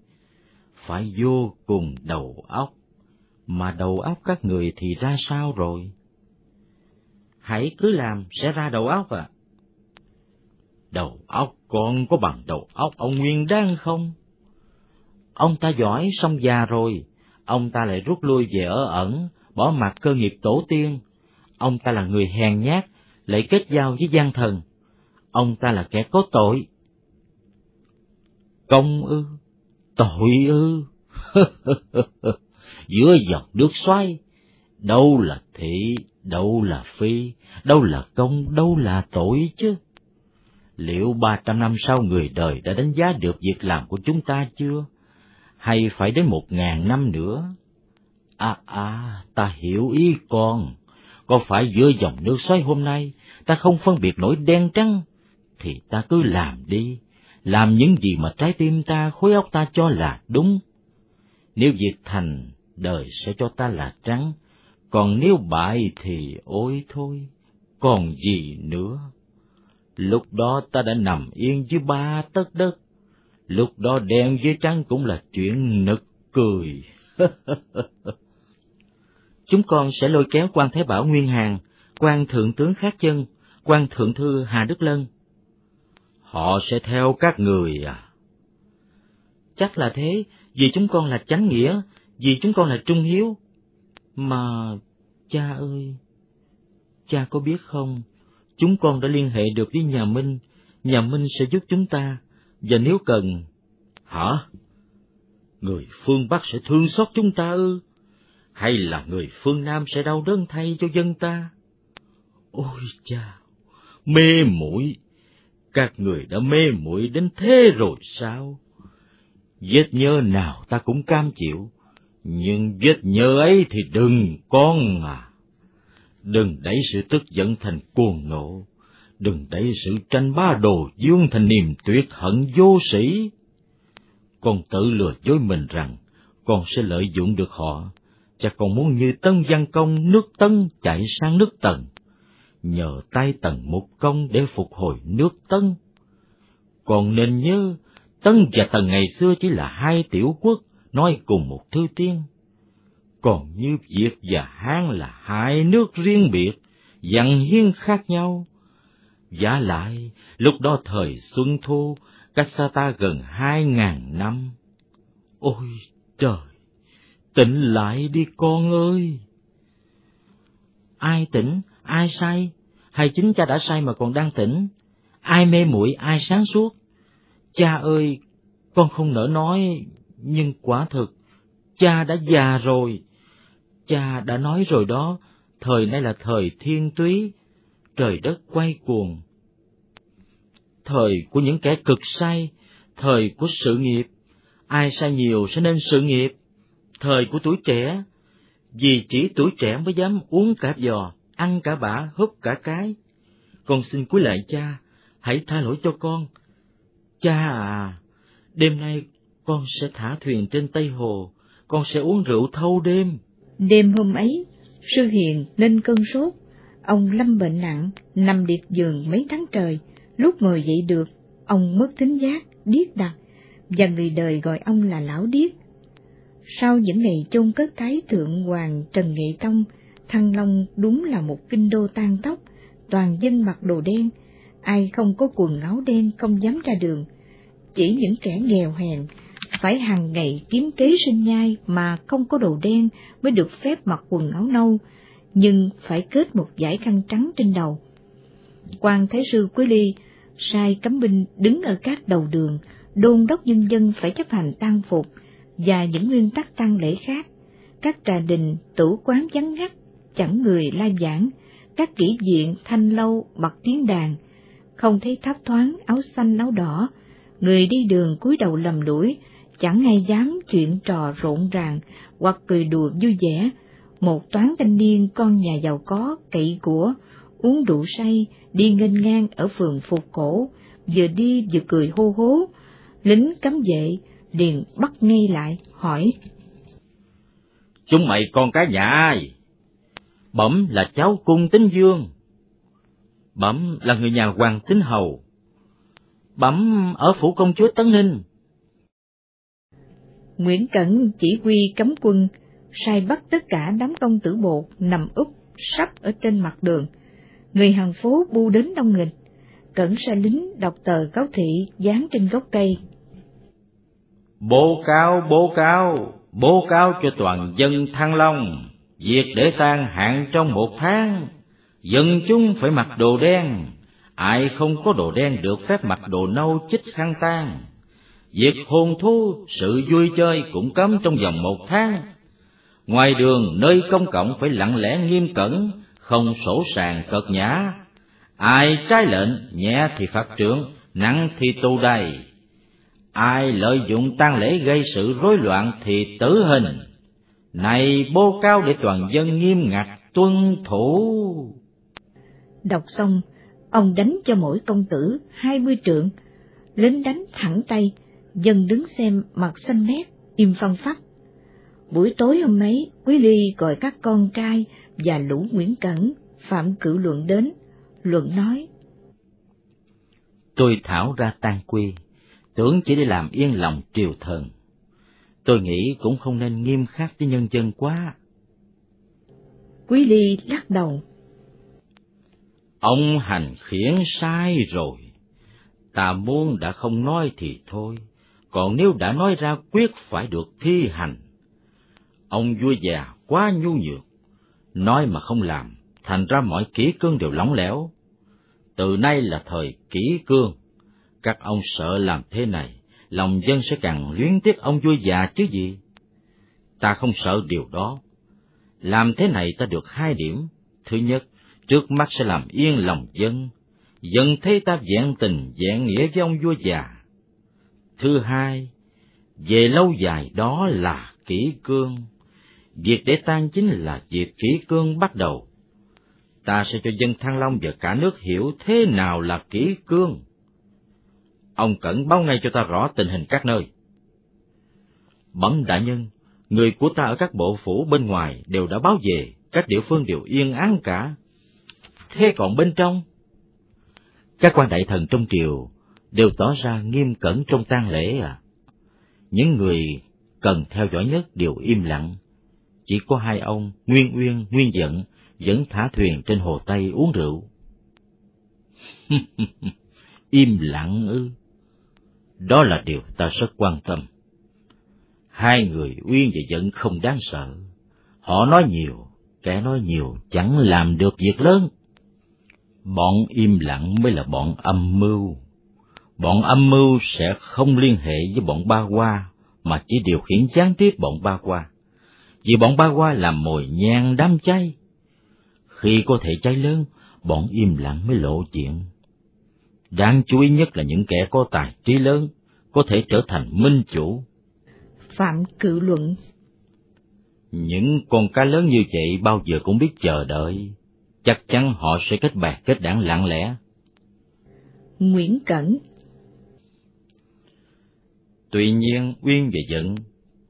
phải vô cùng đầu óc, mà đầu óc các người thì ra sao rồi? Hãy cứ làm sẽ ra đầu óc à? Đầu óc con có bằng đầu óc ông Nguyên Đan không? Ông ta giỏi xong già rồi, ông ta lại rút lui về ở ẩn, bỏ mặt cơ nghiệp tổ tiên. Ông ta là người hèn nhát, lại kết giao với gian thần. Ông ta là kẻ có tội. Công ư? Tội ư? Giữa dòng nước xoay, đâu là thị, đâu là phi, đâu là công, đâu là tội chứ? Liệu ba trăm năm sau người đời đã đánh giá được việc làm của chúng ta chưa? Hay phải đến một ngàn năm nữa? À à, ta hiểu ý con. Có phải giữa dòng nước xoáy hôm nay ta không phân biệt nổi đen trắng, thì ta cứ làm đi, làm những gì mà trái tim ta, khối óc ta cho là đúng. Nếu việc thành, đời sẽ cho ta là trắng, còn nếu bại thì ôi thôi, còn gì nữa. Lúc đó ta đã nằm yên dưới ba tấc đất, lúc đó đen với trắng cũng là chuyện nực cười. Chúng con sẽ lôi kéo quan Thế Bảo Nguyên Hàng, quan Thượng tướng Khác Chân, quan Thượng Thư Hà Đức Lân. Họ sẽ theo các người à? Chắc là thế, vì chúng con là chánh nghĩa, vì chúng con là trung hiếu. Mà, cha ơi, cha có biết không, chúng con đã liên hệ được với nhà Minh, nhà Minh sẽ giúp chúng ta, và nếu cần... Hả? Người phương Bắc sẽ thương xót chúng ta ư? Hay là người phương Nam sẽ đau đớn thay cho dân ta? Ôi cha, mê muội các người đã mê muội đến thế rồi sao? Vết nhơ nào ta cũng cam chịu, nhưng vết nhơ ấy thì đừng con à. Đừng đẩy sự tức giận thành cuồng nộ, đừng đẩy sự tranh ba đồ dương thành niềm tuyệt hận vô sĩ. Con tự lừa dối mình rằng con sẽ lợi dụng được họ, cha còn muốn như Tân Văn Công nước Tân chạy sang nước Tần, nhờ tay Tần Mục Công để phục hồi nước Tân. Còn nên nhớ, Tân và Tần ngày xưa chỉ là hai tiểu quốc nói cùng một thư tiên. Còn như Việt và Hán là hai nước riêng biệt, dặn hiên khác nhau. Giả lại, lúc đó thời Xuân Thu, cách xa ta gần hai ngàn năm. Ôi trời, tỉnh lại đi con ơi! Ai tỉnh, ai say, hay chính cha đã say mà còn đang tỉnh? Ai mê muội, ai sáng suốt? Cha ơi, con không nỡ nói, nhưng quả thực, cha đã già rồi. Cha đã nói rồi đó, thời nay là thời thiên túy, trời đất quay cuồng. Thời của những kẻ cực say, thời của sự nghiệp, ai sai nhiều sẽ nên sự nghiệp. Thời của tuổi trẻ, vì chỉ tuổi trẻ mới dám uống cả giò, ăn cả bả, húp cả cái. Con xin cúi lại cha, hãy tha lỗi cho con. Cha à, đêm nay con sẽ thả thuyền trên Tây Hồ, con sẽ uống rượu thâu đêm. Đêm hôm ấy, sư hiền lên cơn sốt, ông lâm bệnh nặng, nằm liệt giường mấy tháng trời, lúc ngồi dậy được, ông mất tính giác, điếc đặc, và người đời gọi ông là lão điếc. Sau những ngày chôn cất cái thượng hoàng Trần Nghệ Tông, Thăng Long đúng là một kinh đô tan tóc, toàn dân mặc đồ đen, ai không có quần áo đen không dám ra đường. Chỉ những kẻ nghèo hèn, phải hàng ngày kiếm kế sinh nhai mà không có đồ đen mới được phép mặc quần áo nâu, nhưng phải kết một dải khăn trắng trên đầu. quan Thái sư Quý Ly sai cấm binh đứng ở các đầu đường, đôn đốc nhân dân phải chấp hành tang phục và những nguyên tắc tang lễ khác. Các trà đình, tủ quán vắng ngắt, chẳng người lai giảng, các kỹ viện thanh lâu bật tiếng đàn, không thấy thấp thoáng áo xanh áo đỏ, người đi đường cúi đầu lầm lũi, chẳng ai dám chuyện trò rộn ràng hoặc cười đùa vui vẻ. Một toán thanh niên con nhà giàu có, cậy của, uống rượu say, đi nghênh ngang ở phường Phục Cổ, vừa đi vừa cười hô hố. Lính cấm vệ liền bắt ngay lại, hỏi. Chúng mày con cái nhà ai? Bẩm là cháu cung tính dương. Bẩm là người nhà hoàng tính hầu. Bẩm ở phủ công chúa Tấn Ninh. Nguyễn Cẩn chỉ huy cấm quân, sai bắt tất cả đám công tử bột nằm úp sắp ở trên mặt đường. Người hàng phố bu đến đông nghịch, Cẩn sai lính đọc tờ cáo thị dán trên gốc cây. Bố cao, bố cao, bố cao cho toàn dân Thăng Long, việc để tan hạn trong một tháng, dân chúng phải mặc đồ đen, ai không có đồ đen được phép mặc đồ nâu chích khăn tan Việc hôn thú, sự vui chơi cũng cấm trong vòng một tháng. Ngoài đường, nơi công cộng phải lặng lẽ nghiêm cẩn, không sổ sàng cợt nhã. Ai trái lệnh, nhẹ thì phạt trưởng, nặng thì tù đầy. Ai lợi dụng tang lễ gây sự rối loạn thì tử hình. Này bô cao để toàn dân nghiêm ngặt tuân thủ. Đọc xong, ông đánh cho mỗi công tử hai mươi trượng, lính đánh thẳng tay, dân đứng xem mặt xanh mét, im phăng phát. Buổi tối hôm ấy, Quý Ly gọi các con trai và lũ Nguyễn Cẩn, Phạm Cử Luận đến, Luận nói. Tôi thảo ra tan quy, tưởng chỉ để làm yên lòng triều thần. Tôi nghĩ cũng không nên nghiêm khắc với nhân dân quá. Quý Ly lắc đầu. Ông hành khiển sai rồi. Ta muốn đã không nói thì thôi, còn nếu đã nói ra quyết phải được thi hành. Ông vua già quá nhu nhược, nói mà không làm, thành ra mọi kỹ cương đều lỏng lẻo. Từ nay là thời kỹ cương, các ông sợ làm thế này, lòng dân sẽ càng luyến tiếc ông vua già chứ gì. Ta không sợ điều đó. Làm thế này ta được hai điểm. Thứ nhất, trước mắt sẽ làm yên lòng dân, dân thấy ta vẹn tình vẹn nghĩa với ông vua già Thứ hai, về lâu dài đó là kỹ cương. Việc để tan chính là việc kỹ cương bắt đầu. Ta sẽ cho dân Thăng Long và cả nước hiểu thế nào là kỹ cương. Ông Cẩn báo ngay cho ta rõ tình hình các nơi. Bẩm đại nhân, Người của ta ở các bộ phủ bên ngoài đều đã báo về, các địa phương đều yên án cả. Thế còn bên trong? Các quan đại thần trong triều đều tỏ ra nghiêm cẩn trong tang lễ à. Những người cần theo dõi nhất đều im lặng. Chỉ có hai ông, Nguyên Uyên, Nguyên Dận, vẫn thả thuyền trên hồ Tây uống rượu. im lặng ư. Đó là điều ta rất quan tâm. Hai người Uyên và Dận không đáng sợ. Họ nói nhiều, kẻ nói nhiều chẳng làm được việc lớn. Bọn im lặng mới là bọn âm mưu. Bọn âm mưu sẽ không liên hệ với bọn ba qua, mà chỉ điều khiển gián tiếp bọn ba qua. Vì bọn ba qua làm mồi nhang đám cháy. Khi có thể cháy lớn, bọn im lặng mới lộ chuyện. Đáng chú ý nhất là những kẻ có tài trí lớn, có thể trở thành minh chủ. Phạm cự luận Những con cá lớn như vậy bao giờ cũng biết chờ đợi, chắc chắn họ sẽ kết bè kết đảng lặng lẽ. Nguyễn Cẩn Tuy nhiên Uyên và Dận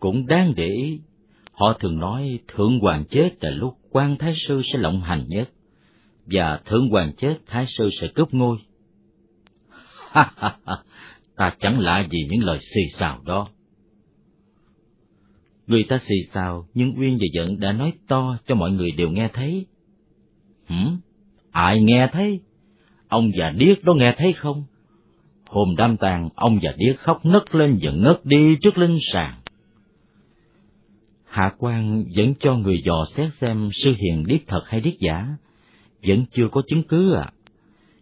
cũng đáng để ý. Họ thường nói Thượng Hoàng chết là lúc quan Thái Sư sẽ lộng hành nhất, và Thượng Hoàng chết Thái Sư sẽ cướp ngôi. Ha ha ha, ta chẳng lạ gì những lời xì xào đó. Người ta xì xào, nhưng Uyên và Dận đã nói to cho mọi người đều nghe thấy. Hửm? Ai nghe thấy? Ông già điếc đó nghe thấy không? Hôm đám tàn ông già điếc khóc nấc lên và ngất đi trước linh sàng. Hạ quan vẫn cho người dò xét xem sư hiền điếc thật hay điếc giả, vẫn chưa có chứng cứ à.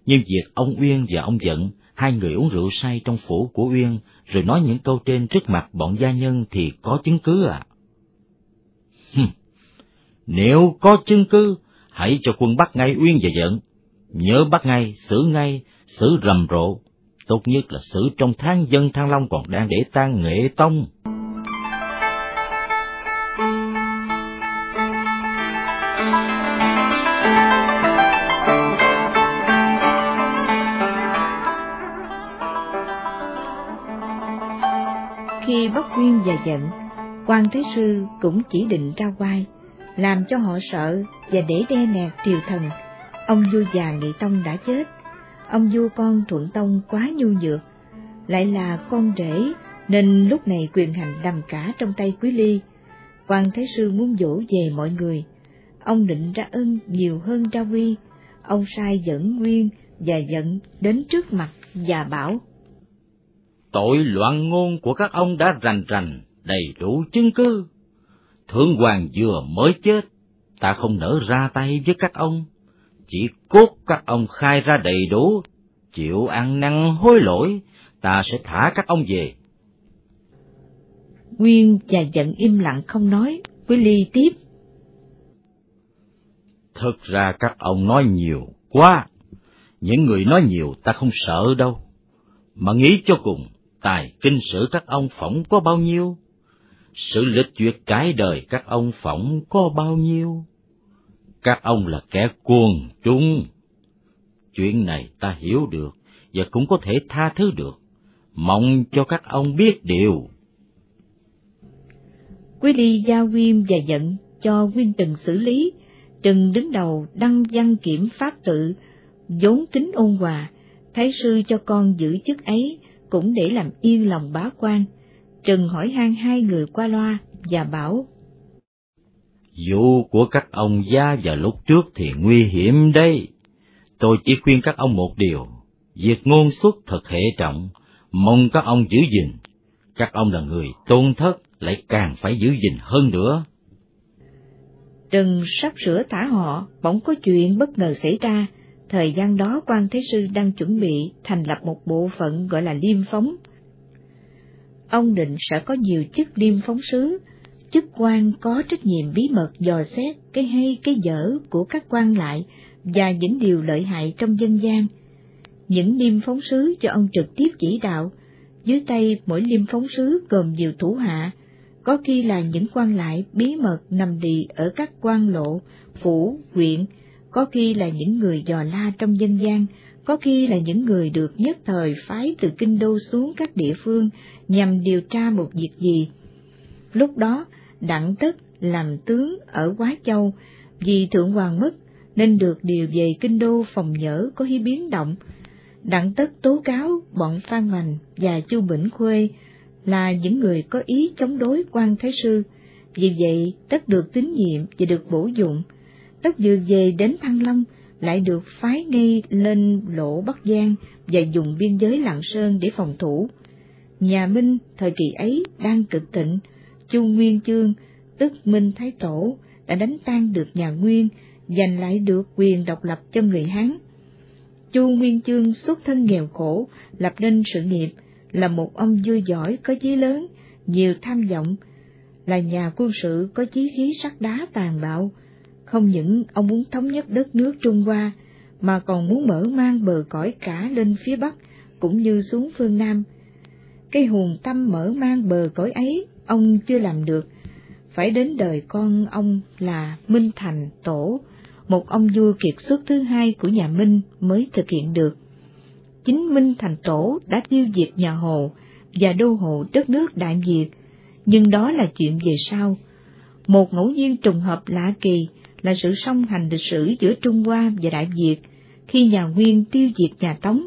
Nhưng việc ông Uyên và ông Dận, hai người uống rượu say trong phủ của Uyên, rồi nói những câu trên trước mặt bọn gia nhân thì có chứng cứ à. Hừm. Nếu có chứng cứ, hãy cho quân bắt ngay Uyên và giận. Nhớ bắt ngay, xử ngay, xử rầm rộ, tốt nhất là xử trong tháng dân Thăng Long còn đang để tan nghệ tông. Khuyên và giận, quan Thế Sư cũng chỉ định ra quay, làm cho họ sợ và để đe nẹt triều thần. Ông vua già Nghị Tông đã chết, ông vua con Thuận Tông quá nhu nhược, lại là con rể nên lúc này quyền hành nằm cả trong tay Quý Ly. Quan Thế Sư muốn dỗ về mọi người, ông định ra ân nhiều hơn ra quy, ông sai dẫn Nguyên và giận đến trước mặt và bảo Tội loạn ngôn của các ông đã rành rành, đầy đủ chứng cứ. Thượng hoàng vừa mới chết, ta không nỡ ra tay với các ông, chỉ cốt các ông khai ra đầy đủ, chịu ăn năn hối lỗi, ta sẽ thả các ông về. Nguyên và giận im lặng không nói, Quý Ly tiếp. Thực ra các ông nói nhiều quá, những người nói nhiều ta không sợ đâu, mà nghĩ cho cùng, tài kinh sử các ông phỏng có bao nhiêu? Sự lịch duyệt cái đời các ông phỏng có bao nhiêu? Các ông là kẻ cuồng trung. Chuyện này ta hiểu được và cũng có thể tha thứ được. Mong cho các ông biết điều. Quý ly giao viêm và giận cho nguyên Trừng xử lý, Trừng đứng đầu đăng văn kiểm pháp tự, vốn tính ôn hòa, thái sư cho con giữ chức ấy cũng để làm yên lòng bá quan. Trừng hỏi han hai người qua loa và bảo Vụ của các ông gia vào lúc trước thì nguy hiểm đấy. Tôi chỉ khuyên các ông một điều, việc ngôn xuất thật hệ trọng, mong các ông giữ gìn. Các ông là người tôn thất, lại càng phải giữ gìn hơn nữa. Trừng sắp sửa thả họ, bỗng có chuyện bất ngờ xảy ra. Thời gian đó quan Thế Sư đang chuẩn bị thành lập một bộ phận gọi là liêm phóng. Ông định sẽ có nhiều chức liêm phóng sứ, chức quan có trách nhiệm bí mật dò xét cái hay cái dở của các quan lại và những điều lợi hại trong dân gian. Những liêm phóng sứ cho ông trực tiếp chỉ đạo, dưới tay mỗi liêm phóng sứ gồm nhiều thủ hạ, có khi là những quan lại bí mật nằm đì ở các quan lộ, phủ, huyện, có khi là những người dò la trong dân gian, có khi là những người được nhất thời phái từ kinh đô xuống các địa phương nhằm điều tra một việc gì. Lúc đó, đặng tất làm tướng ở Quá Châu, vì Thượng Hoàng mất nên được điều về kinh đô phòng nhỡ có hi biến động. Đặng tất tố cáo bọn Phan Mạnh và Chu Bỉnh Khuê là những người có ý chống đối quan Thái Sư, vì vậy tất được tín nhiệm và được bổ dụng. Tất vừa về đến Thăng Long, lại được phái ngay lên lỗ Bắc Giang và dùng biên giới Lạng Sơn để phòng thủ. Nhà Minh thời kỳ ấy đang cực thịnh, Chu Nguyên Chương, tức Minh Thái Tổ, đã đánh tan được nhà Nguyên, giành lại được quyền độc lập cho người Hán. Chu Nguyên Chương xuất thân nghèo khổ, lập nên sự nghiệp, là một ông vua giỏi có chí lớn, nhiều tham vọng, là nhà quân sự có chí khí sắt đá tàn bạo. Không những ông muốn thống nhất đất nước Trung Hoa, mà còn muốn mở mang bờ cõi cả lên phía Bắc, cũng như xuống phương Nam. Cái hồn tâm mở mang bờ cõi ấy, ông chưa làm được, phải đến đời con ông là Minh Thành Tổ, một ông vua kiệt xuất thứ hai của nhà Minh mới thực hiện được. Chính Minh Thành Tổ đã tiêu diệt nhà Hồ và đô hộ đất nước Đại Việt, nhưng đó là chuyện về sau. Một ngẫu nhiên trùng hợp lạ kỳ là sự song hành lịch sử giữa Trung Hoa và Đại Việt, khi nhà Nguyên tiêu diệt nhà Tống,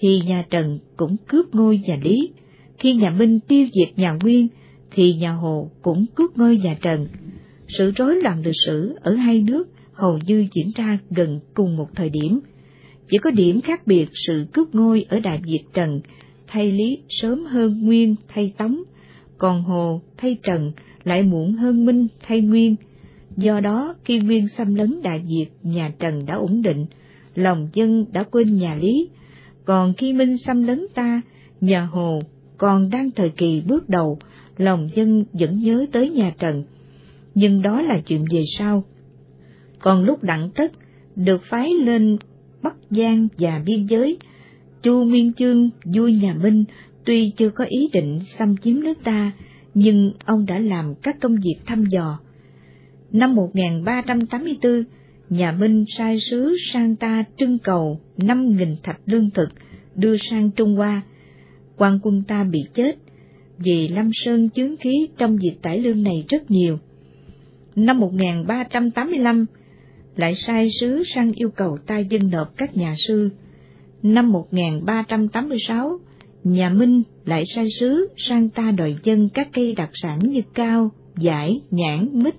thì nhà Trần cũng cướp ngôi nhà Lý, khi nhà Minh tiêu diệt nhà Nguyên, thì nhà Hồ cũng cướp ngôi nhà Trần. Sự rối loạn lịch sử ở hai nước hầu như diễn ra gần cùng một thời điểm. Chỉ có điểm khác biệt sự cướp ngôi ở Đại Việt Trần thay Lý sớm hơn Nguyên thay Tống, còn Hồ thay Trần lại muộn hơn Minh thay Nguyên. Do đó, khi Nguyên xâm lấn Đại Việt, nhà Trần đã ổn định, lòng dân đã quên nhà Lý, còn khi Minh xâm lấn ta, nhà Hồ còn đang thời kỳ bước đầu, lòng dân vẫn nhớ tới nhà Trần. Nhưng đó là chuyện về sau. Còn lúc đặng tất được phái lên Bắc Giang và biên giới, Chu Nguyên Chương, vua nhà Minh, tuy chưa có ý định xâm chiếm nước ta, nhưng ông đã làm các công việc thăm dò. Năm 1384, nhà Minh sai sứ sang ta trưng cầu 5.000 thạch lương thực đưa sang Trung Hoa. quan quân ta bị chết, vì Lâm Sơn chướng khí trong việc tải lương này rất nhiều. Năm 1385, lại sai sứ sang yêu cầu ta dân nộp các nhà sư. Năm 1386, nhà Minh lại sai sứ sang ta đòi dân các cây đặc sản như cao, giải, nhãn, mít,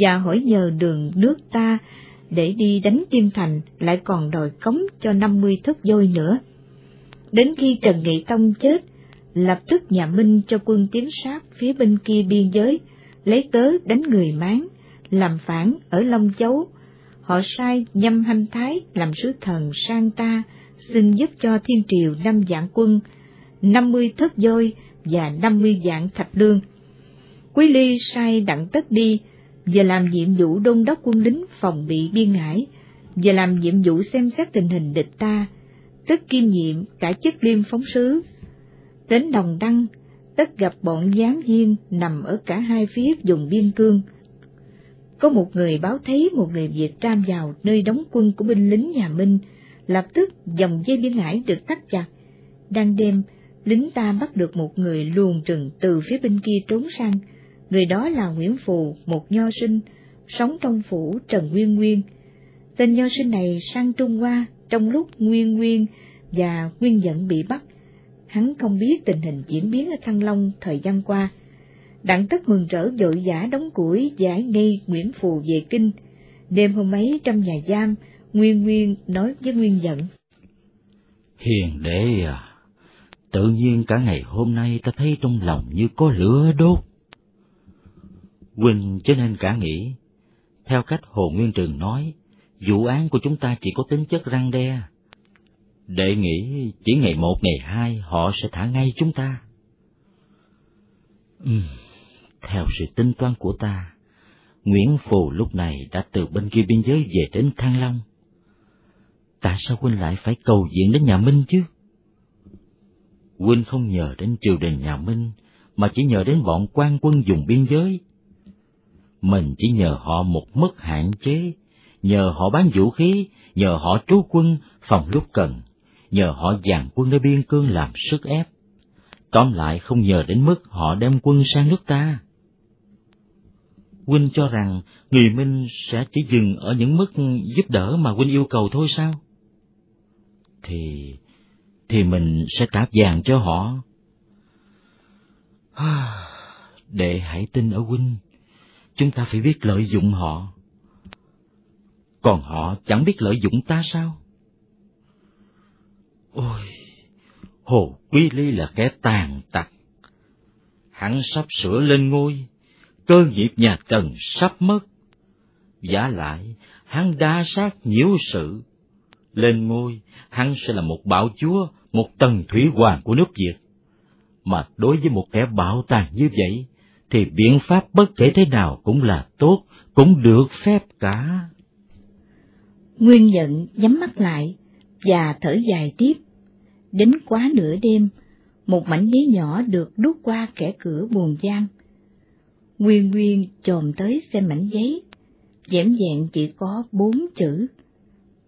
và hỏi nhờ đường nước ta để đi đánh Kim Thành lại còn đòi cống cho năm mươi thất dôi nữa. Đến khi Trần Nghị Tông chết, lập tức nhà Minh cho quân tiến sát phía bên kia biên giới, lấy cớ đánh người Mán, làm phản ở Long Chấu. Họ sai nhâm hanh thái làm sứ thần sang ta, xin giúp cho thiên triều năm vạn quân, năm mươi thất dôi và năm mươi vạn thạch lương. Quý Ly sai đặng tất đi, và làm nhiệm vụ đôn đốc quân lính phòng bị biên ngải, và làm nhiệm vụ xem xét tình hình địch ta, tất kiêm nhiệm cả chức liêm phóng sứ Đến Đồng Đăng, tất gặp bọn giám viên nằm ở cả hai phía vùng biên cương. Có một người báo thấy một người Việt tram vào nơi đóng quân của binh lính nhà Minh, lập tức dòng dây biên hải được tắt chặt. Đang đêm, lính ta bắt được một người luồn trừng từ phía bên kia trốn sang. Người đó là Nguyễn Phù, một nho sinh, sống trong phủ Trần Nguyên Nguyên. Tên nho sinh này sang Trung Hoa trong lúc Nguyên Nguyên và Nguyên Dẫn bị bắt, hắn không biết tình hình diễn biến ở Thăng Long thời gian qua. Đặng tất mừng rỡ vội giả đóng củi giải nghi Nguyễn Phù về kinh. Đêm hôm ấy trong nhà giam, Nguyên Nguyên nói với Nguyên giận. Hiền đệ à, tự nhiên cả ngày hôm nay ta thấy trong lòng như có lửa đốt. Huynh cho nên cả nghĩ, theo cách Hồ Nguyên Trường nói, vụ án của chúng ta chỉ có tính chất răng đe, Đệ nghĩ chỉ ngày một ngày hai họ sẽ thả ngay chúng ta. Uhm, theo sự tính toán của ta, Nguyễn Phù lúc này đã từ bên kia biên giới về đến Thăng Long. Tại sao huynh lại phải cầu diện đến nhà Minh chứ? Huynh không nhờ đến triều đình nhà Minh, mà chỉ nhờ đến bọn quan quân dùng biên giới. Mình chỉ nhờ họ một mức hạn chế, nhờ họ bán vũ khí, nhờ họ trú quân phòng lúc cần, nhờ họ dàn quân ở biên cương làm sức ép. Tóm lại không nhờ đến mức họ đem quân sang nước ta. Huynh cho rằng người Minh sẽ chỉ dừng ở những mức giúp đỡ mà Huynh yêu cầu thôi sao? Thì... thì mình sẽ trả vàng cho họ. Đệ hãy tin ở Huynh, chúng ta phải biết lợi dụng họ. Còn họ chẳng biết lợi dụng ta sao? Ôi, Hồ Quý Ly là kẻ tàn tật, Hắn sắp sửa lên ngôi, cơ nghiệp nhà Trần sắp mất. Giả lại, hắn đa sát nhiễu sự. Lên ngôi, hắn sẽ là một bảo chúa, một tần thủy hoàng của nước Việt. Mà đối với một kẻ bạo tàn như vậy, thì biện pháp bất kể thế nào cũng là tốt, cũng được phép cả. Nguyên nhận nhắm mắt lại và thở dài tiếp. Đến quá nửa đêm, một mảnh giấy nhỏ được đút qua kẻ cửa buồn gian. Nguyên Nguyên trồm tới xem mảnh giấy, dẻm dẹn chỉ có bốn chữ.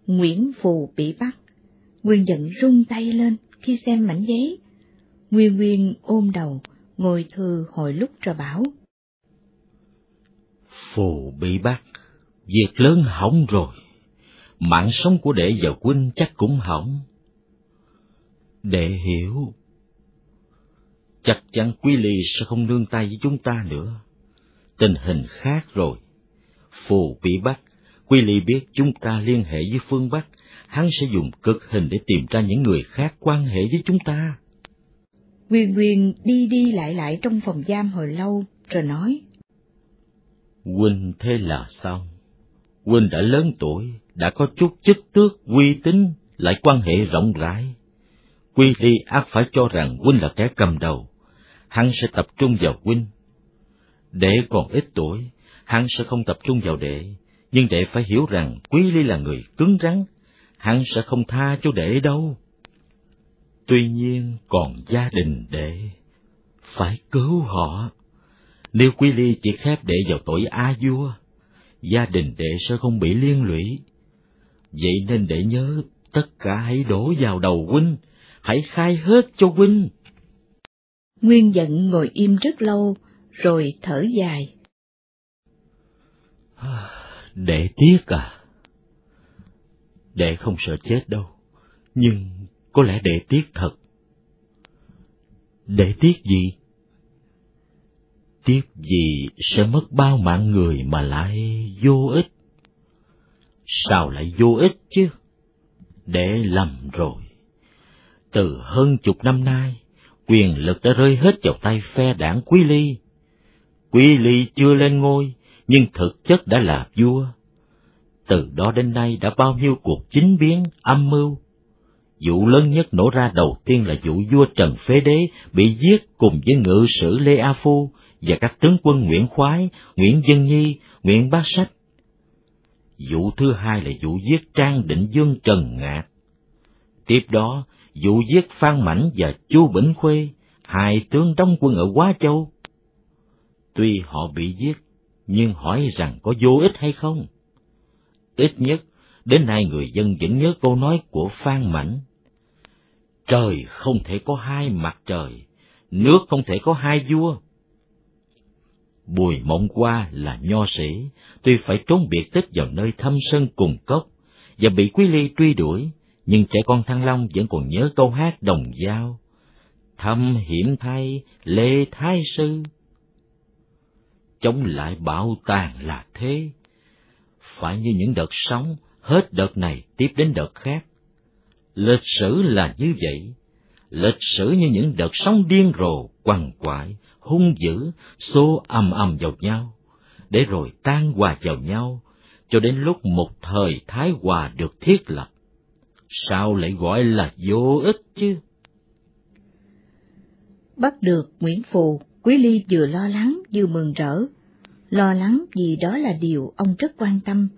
Nguyễn Phù bị bắt. Nguyên giận rung tay lên khi xem mảnh giấy. Nguyên Nguyên ôm đầu, ngồi thư hồi lúc cho bảo. Phù bị bắt, việc lớn hỏng rồi. Mạng sống của đệ và huynh chắc cũng hỏng. Đệ hiểu. Chắc chắn Quý Ly sẽ không nương tay với chúng ta nữa. Tình hình khác rồi. Phù bị bắt, quy Ly biết chúng ta liên hệ với phương Bắc, hắn sẽ dùng cực hình để tìm ra những người khác quan hệ với chúng ta. Nguyên Nguyên đi đi lại lại trong phòng giam hồi lâu, rồi nói. Huynh thế là sao? Huynh đã lớn tuổi, đã có chút chức tước, uy tín, lại quan hệ rộng rãi. Quy Ly ác phải cho rằng Huynh là kẻ cầm đầu, hắn sẽ tập trung vào Huynh. Đệ còn ít tuổi, hắn sẽ không tập trung vào đệ, nhưng đệ phải hiểu rằng Quý Ly là người cứng rắn, hắn sẽ không tha cho đệ đâu. Tuy nhiên còn gia đình đệ, phải cứu họ. Nếu Quý Ly chỉ khép đệ vào tội A vua, gia đình đệ sẽ không bị liên lụy. Vậy nên đệ nhớ tất cả hãy đổ vào đầu huynh, hãy khai hết cho huynh. Nguyên giận ngồi im rất lâu, rồi thở dài. Đệ tiếc à? Đệ không sợ chết đâu, nhưng có lẽ để tiếc thật. để tiếc gì? Tiếc gì sẽ mất bao mạng người mà lại vô ích? Sao lại vô ích chứ? để lầm rồi. Từ hơn chục năm nay, quyền lực đã rơi hết vào tay phe đảng Quý Ly. Quý Ly chưa lên ngôi, nhưng thực chất đã là vua. Từ đó đến nay đã bao nhiêu cuộc chính biến, âm mưu. Vụ lớn nhất nổ ra đầu tiên là vụ vua Trần Phế Đế bị giết cùng với ngự sử Lê A Phu và các tướng quân Nguyễn Khoái, Nguyễn Dân Nhi, Nguyễn Bá Sách. Vụ thứ hai là vụ giết Trang Định Dương Trần Ngạc. Tiếp đó, vụ giết Phan Mảnh và Chu Bỉnh Khuê, hai tướng đóng quân ở Quá Châu. Tuy họ bị giết, nhưng hỏi rằng có vô ích hay không? Ít nhất, đến nay người dân vẫn nhớ câu nói của Phan Mảnh. Trời không thể có hai mặt trời, nước không thể có hai vua. Bùi mộng qua là nho sĩ, tuy phải trốn biệt tích vào nơi thâm sân cùng cốc, và bị Quý Ly truy đuổi, nhưng trẻ con Thăng Long vẫn còn nhớ câu hát đồng dao. Thâm hiểm thay, lê thái sư. Chống lại bạo tàn là thế. Phải như những đợt sóng, hết đợt này tiếp đến đợt khác. Lịch sử là như vậy. Lịch sử như những đợt sóng điên rồ, quằn quại, hung dữ, xô ầm ầm vào nhau, để rồi tan hòa vào nhau, cho đến lúc một thời thái hòa được thiết lập sao lại gọi là vô ích chứ? Bắt được Nguyễn Phù, Quý Ly vừa lo lắng vừa mừng rỡ. Lo lắng vì đó là điều ông rất quan tâm.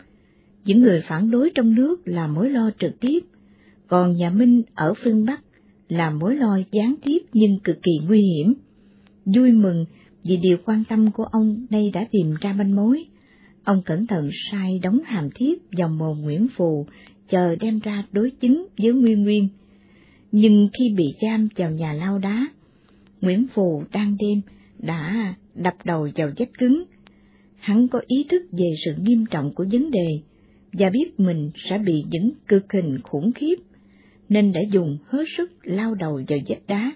Những người phản đối trong nước là mối lo trực tiếp, còn nhà Minh ở phương Bắc là mối lo gián tiếp nhưng cực kỳ nguy hiểm. Vui mừng vì điều quan tâm của ông nay đã tìm ra manh mối. Ông cẩn thận sai đóng hàm thiếp vào mồm Nguyễn Phù chờ đem ra đối chứng với Nguyên Nguyên. Nhưng khi bị giam vào nhà lao đá, Nguyễn Phù đang đêm đã đập đầu vào vách cứng. hắn có ý thức về sự nghiêm trọng của vấn đề và biết mình sẽ bị những cực hình khủng khiếp, nên đã dùng hết sức lao đầu vào vách đá,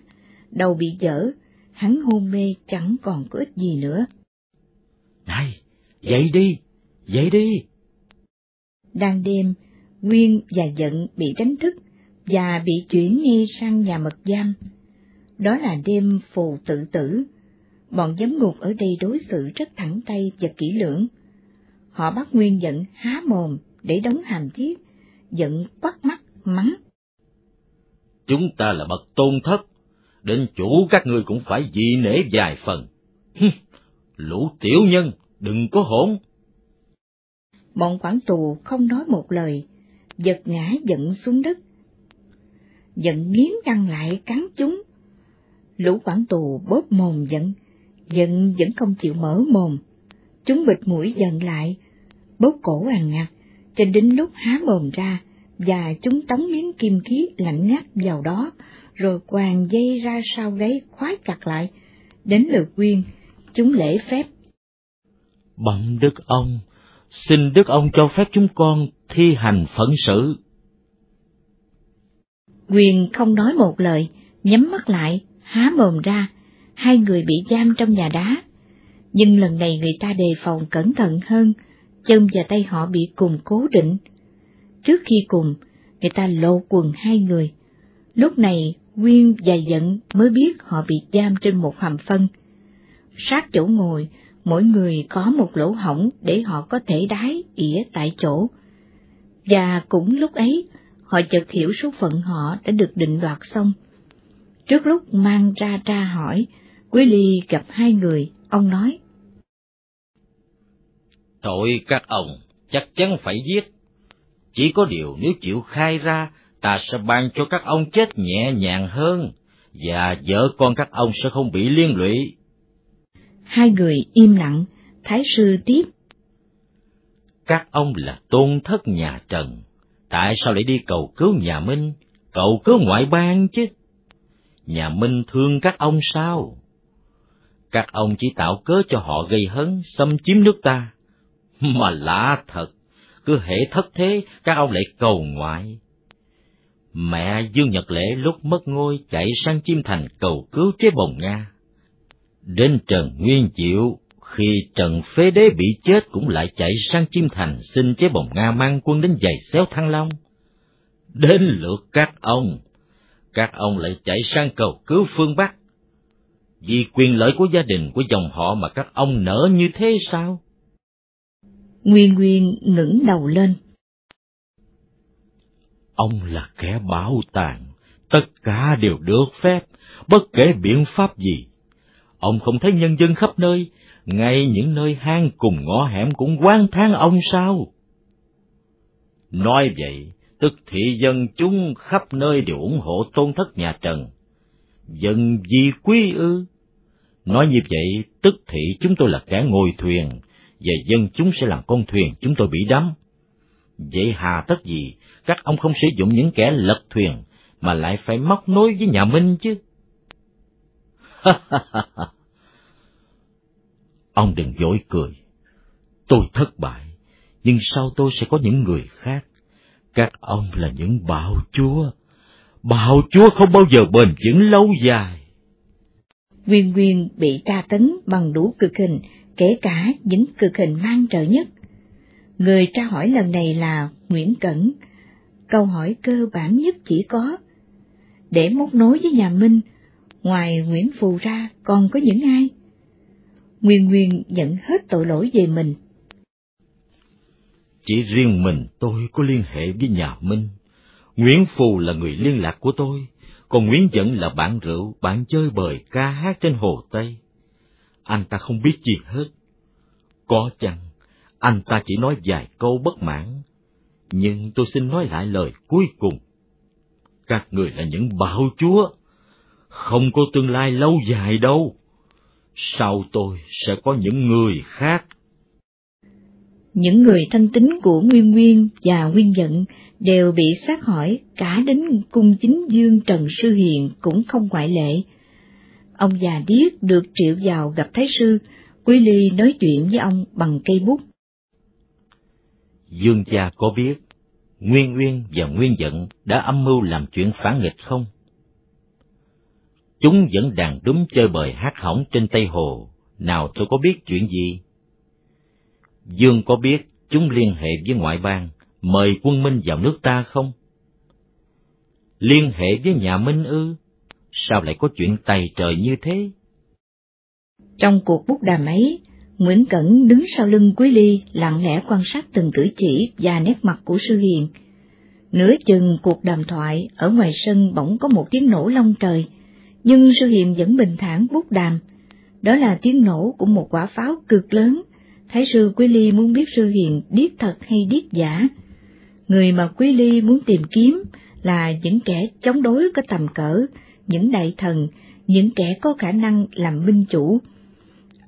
đầu bị dở, hắn hôn mê chẳng còn có ích gì nữa. Này, dậy đi, dậy đi! Đang đêm, Nguyên và Giận bị đánh thức và bị chuyển ngay sang nhà mật giam. Đó là đêm phù tự tử. Bọn giám ngục ở đây đối xử rất thẳng tay và kỹ lưỡng. Họ bắt Nguyên Giận há mồm để đóng hàm thiết, Giận quắt mắt mắng. Chúng ta là bậc tôn thất, đến chủ các ngươi cũng phải dị nể vài phần. Lũ tiểu nhân, đừng có hỗn. Bọn quản tù không nói một lời, giật ngã giận xuống đất. Giận nghiến răng lại cắn chúng. Lũ quản tù bóp mồm giận, giận vẫn không chịu mở mồm. Chúng bịt mũi giận lại, bóp cổ hàng ngặt, cho đến lúc há mồm ra, và chúng tống miếng kim khí lạnh ngắt vào đó, rồi quàng dây ra sau gáy khoái chặt lại. Đến lượt quyên, chúng lễ phép. Bẩm đức ông, xin đức ông cho phép chúng con thi hành phận sự. Quyền không nói một lời, nhắm mắt lại, há mồm ra, hai người bị giam trong nhà đá. Nhưng lần này người ta đề phòng cẩn thận hơn, chân và tay họ bị cùng cố định. Trước khi cùng, người ta lộ quần hai người. Lúc này, Nguyên và Giận mới biết họ bị giam trên một hầm phân. Sát chỗ ngồi, mỗi người có một lỗ hổng để họ có thể đái ỉa tại chỗ. Và cũng lúc ấy, họ chợt hiểu số phận họ đã được định đoạt xong. Trước lúc mang ra tra hỏi, Quý Ly gặp hai người, ông nói. Tội các ông chắc chắn phải giết. Chỉ có điều nếu chịu khai ra, ta sẽ ban cho các ông chết nhẹ nhàng hơn, và vợ con các ông sẽ không bị liên lụy. Hai người im lặng, Thái sư tiếp. Các ông là tôn thất nhà Trần, tại sao lại đi cầu cứu nhà Minh, cầu cứu ngoại bang chứ? Nhà Minh thương các ông sao? Các ông chỉ tạo cớ cho họ gây hấn, xâm chiếm nước ta. Mà lạ thật, cứ hệ thất thế, các ông lại cầu ngoại. Mẹ Dương Nhật Lễ lúc mất ngôi chạy sang chim Thành cầu cứu chế bồng Nga. Đến Trần Nguyên chịu khi Trần Phế Đế bị chết cũng lại chạy sang chim Thành xin chế bồng Nga mang quân đến giày xéo Thăng Long. Đến lượt các ông, các ông lại chạy sang cầu cứu phương Bắc. Vì quyền lợi của gia đình của dòng họ mà các ông nỡ như thế sao? Nguyên Nguyên ngẩng đầu lên. Ông là kẻ bảo tàng, tất cả đều được phép, bất kể biện pháp gì. Ông không thấy nhân dân khắp nơi, ngay những nơi hang cùng ngõ hẻm cũng quan thang ông sao? Nói vậy, tức thị dân chúng khắp nơi đều ủng hộ tôn thất nhà Trần. Dân vì quý ư? Nói như vậy, tức thị chúng tôi là kẻ ngồi thuyền, và dân chúng sẽ làm con thuyền chúng tôi bị đắm. Vậy hà tất gì, các ông không sử dụng những kẻ lật thuyền, mà lại phải móc nối với nhà Minh chứ? ông đừng dối cười. Tôi thất bại, nhưng sau tôi sẽ có những người khác. Các ông là những bạo chúa. Bạo chúa không bao giờ bền vững lâu dài. Nguyên Nguyên bị tra tấn bằng đủ cực hình, kể cả những cực hình mang trợ nhất. Người tra hỏi lần này là Nguyễn Cẩn. Câu hỏi cơ bản nhất chỉ có, để móc nối với nhà Minh, ngoài Nguyễn Phù ra còn có những ai? Nguyên Nguyên nhận hết tội lỗi về mình. Chỉ riêng mình tôi có liên hệ với nhà Minh. Nguyễn Phù là người liên lạc của tôi, còn Nguyễn Dẫn là bạn rượu, bạn chơi bời ca hát trên hồ Tây. Anh ta không biết gì hết. Có chăng, anh ta chỉ nói vài câu bất mãn, nhưng tôi xin nói lại lời cuối cùng. Các người là những bạo chúa, không có tương lai lâu dài đâu. Sau tôi sẽ có những người khác. Những người thanh tín của Nguyên Nguyên và Nguyên Dận đều bị sát hỏi, cả đến cung chính dương Trần Sư Hiền cũng không ngoại lệ. Ông già điếc được triệu vào gặp Thái Sư, Quý Ly nói chuyện với ông bằng cây bút. Dương gia có biết Nguyên Nguyên và Nguyên Dận đã âm mưu làm chuyện phản nghịch không? Chúng vẫn đàn đúng chơi bời hát hỏng trên Tây Hồ, nào tôi có biết chuyện gì? Dương có biết chúng liên hệ với ngoại bang, mời quân Minh vào nước ta không? Liên hệ với nhà Minh ư? Sao lại có chuyện tày trời như thế? Trong cuộc bút đàm ấy, Nguyễn Cẩn đứng sau lưng Quý Ly lặng lẽ quan sát từng cử chỉ và nét mặt của Sư Hiền. Nửa chừng cuộc đàm thoại ở ngoài sân bỗng có một tiếng nổ long trời, nhưng Sư Hiền vẫn bình thản bút đàm. Đó là tiếng nổ của một quả pháo cực lớn. Thái sư Quý Ly muốn biết Sư Hiền điếc thật hay điếc giả. Người mà Quý Ly muốn tìm kiếm là những kẻ chống đối có tầm cỡ, những đại thần, những kẻ có khả năng làm minh chủ.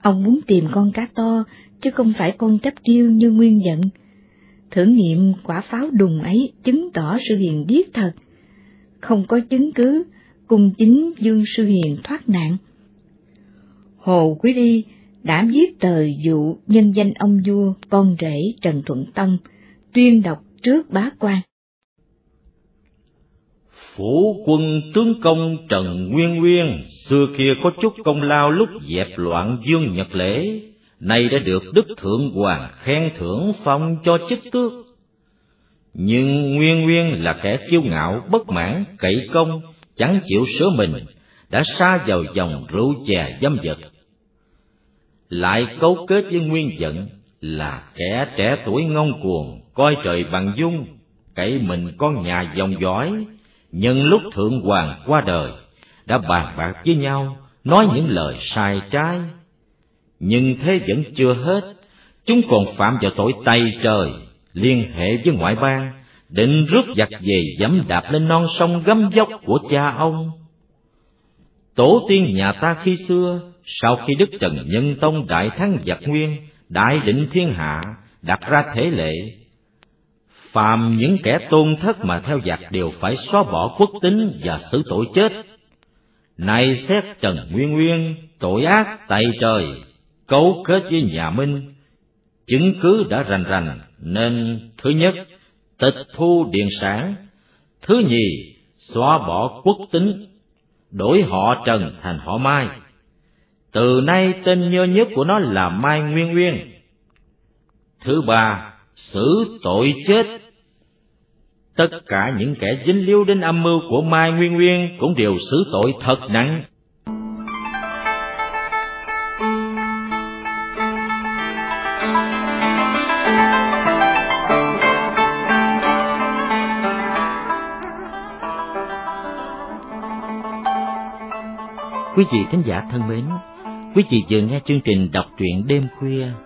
Ông muốn tìm con cá to, chứ không phải con trắp riêu như nguyên giận. Thử nghiệm quả pháo đùng ấy chứng tỏ sự hiền điếc thật. Không có chứng cứ, cùng chính Dương Sư Hiền thoát nạn. Hồ Quý Ly đã viết tờ dụ nhân danh ông vua con rể Trần Thuận Tông, tuyên đọc trước bá quan. Phủ quân tướng công Trần Nguyên Nguyên xưa kia có chút công lao lúc dẹp loạn dương nhật lễ, nay đã được Đức Thượng Hoàng khen thưởng phong cho chức tước. Nhưng Nguyên Nguyên là kẻ kiêu ngạo, bất mãn, cậy công, chẳng chịu sửa mình, đã xa vào dòng rượu chè dâm vật. Lại cấu kết với Nguyên giận là kẻ trẻ tuổi ngông cuồng, coi trời bằng dung, cậy mình con nhà dòng dõi, nhân lúc Thượng Hoàng qua đời, đã bàn bạc với nhau, nói những lời sai trái. Nhưng thế vẫn chưa hết, chúng còn phạm vào tội tay trời, liên hệ với ngoại bang, định rước giặc về dẫm đạp lên non sông gấm dốc của cha ông. Tổ tiên nhà ta khi xưa, sau khi Đức Trần Nhân Tông đại thắng giặc nguyên, đại định thiên hạ, đặt ra thể lệ, phàm những kẻ tôn thất mà theo giặc đều phải xóa bỏ quốc tính và xử tội chết. Nay xét Trần Nguyên Nguyên, tội ác tại trời, cấu kết với nhà Minh, chứng cứ đã rành rành, nên thứ nhất, tịch thu điện sản, thứ nhì, xóa bỏ quốc tính, đổi họ Trần thành họ Mai. Từ nay tên nhơ nhất của nó là Mai Nguyên Nguyên. Thứ ba, xử tội chết tất cả những kẻ dính líu đến âm mưu của Mai Nguyên Nguyên cũng đều xử tội thật nặng. Quý vị thính giả thân mến, quý vị vừa nghe chương trình đọc truyện đêm khuya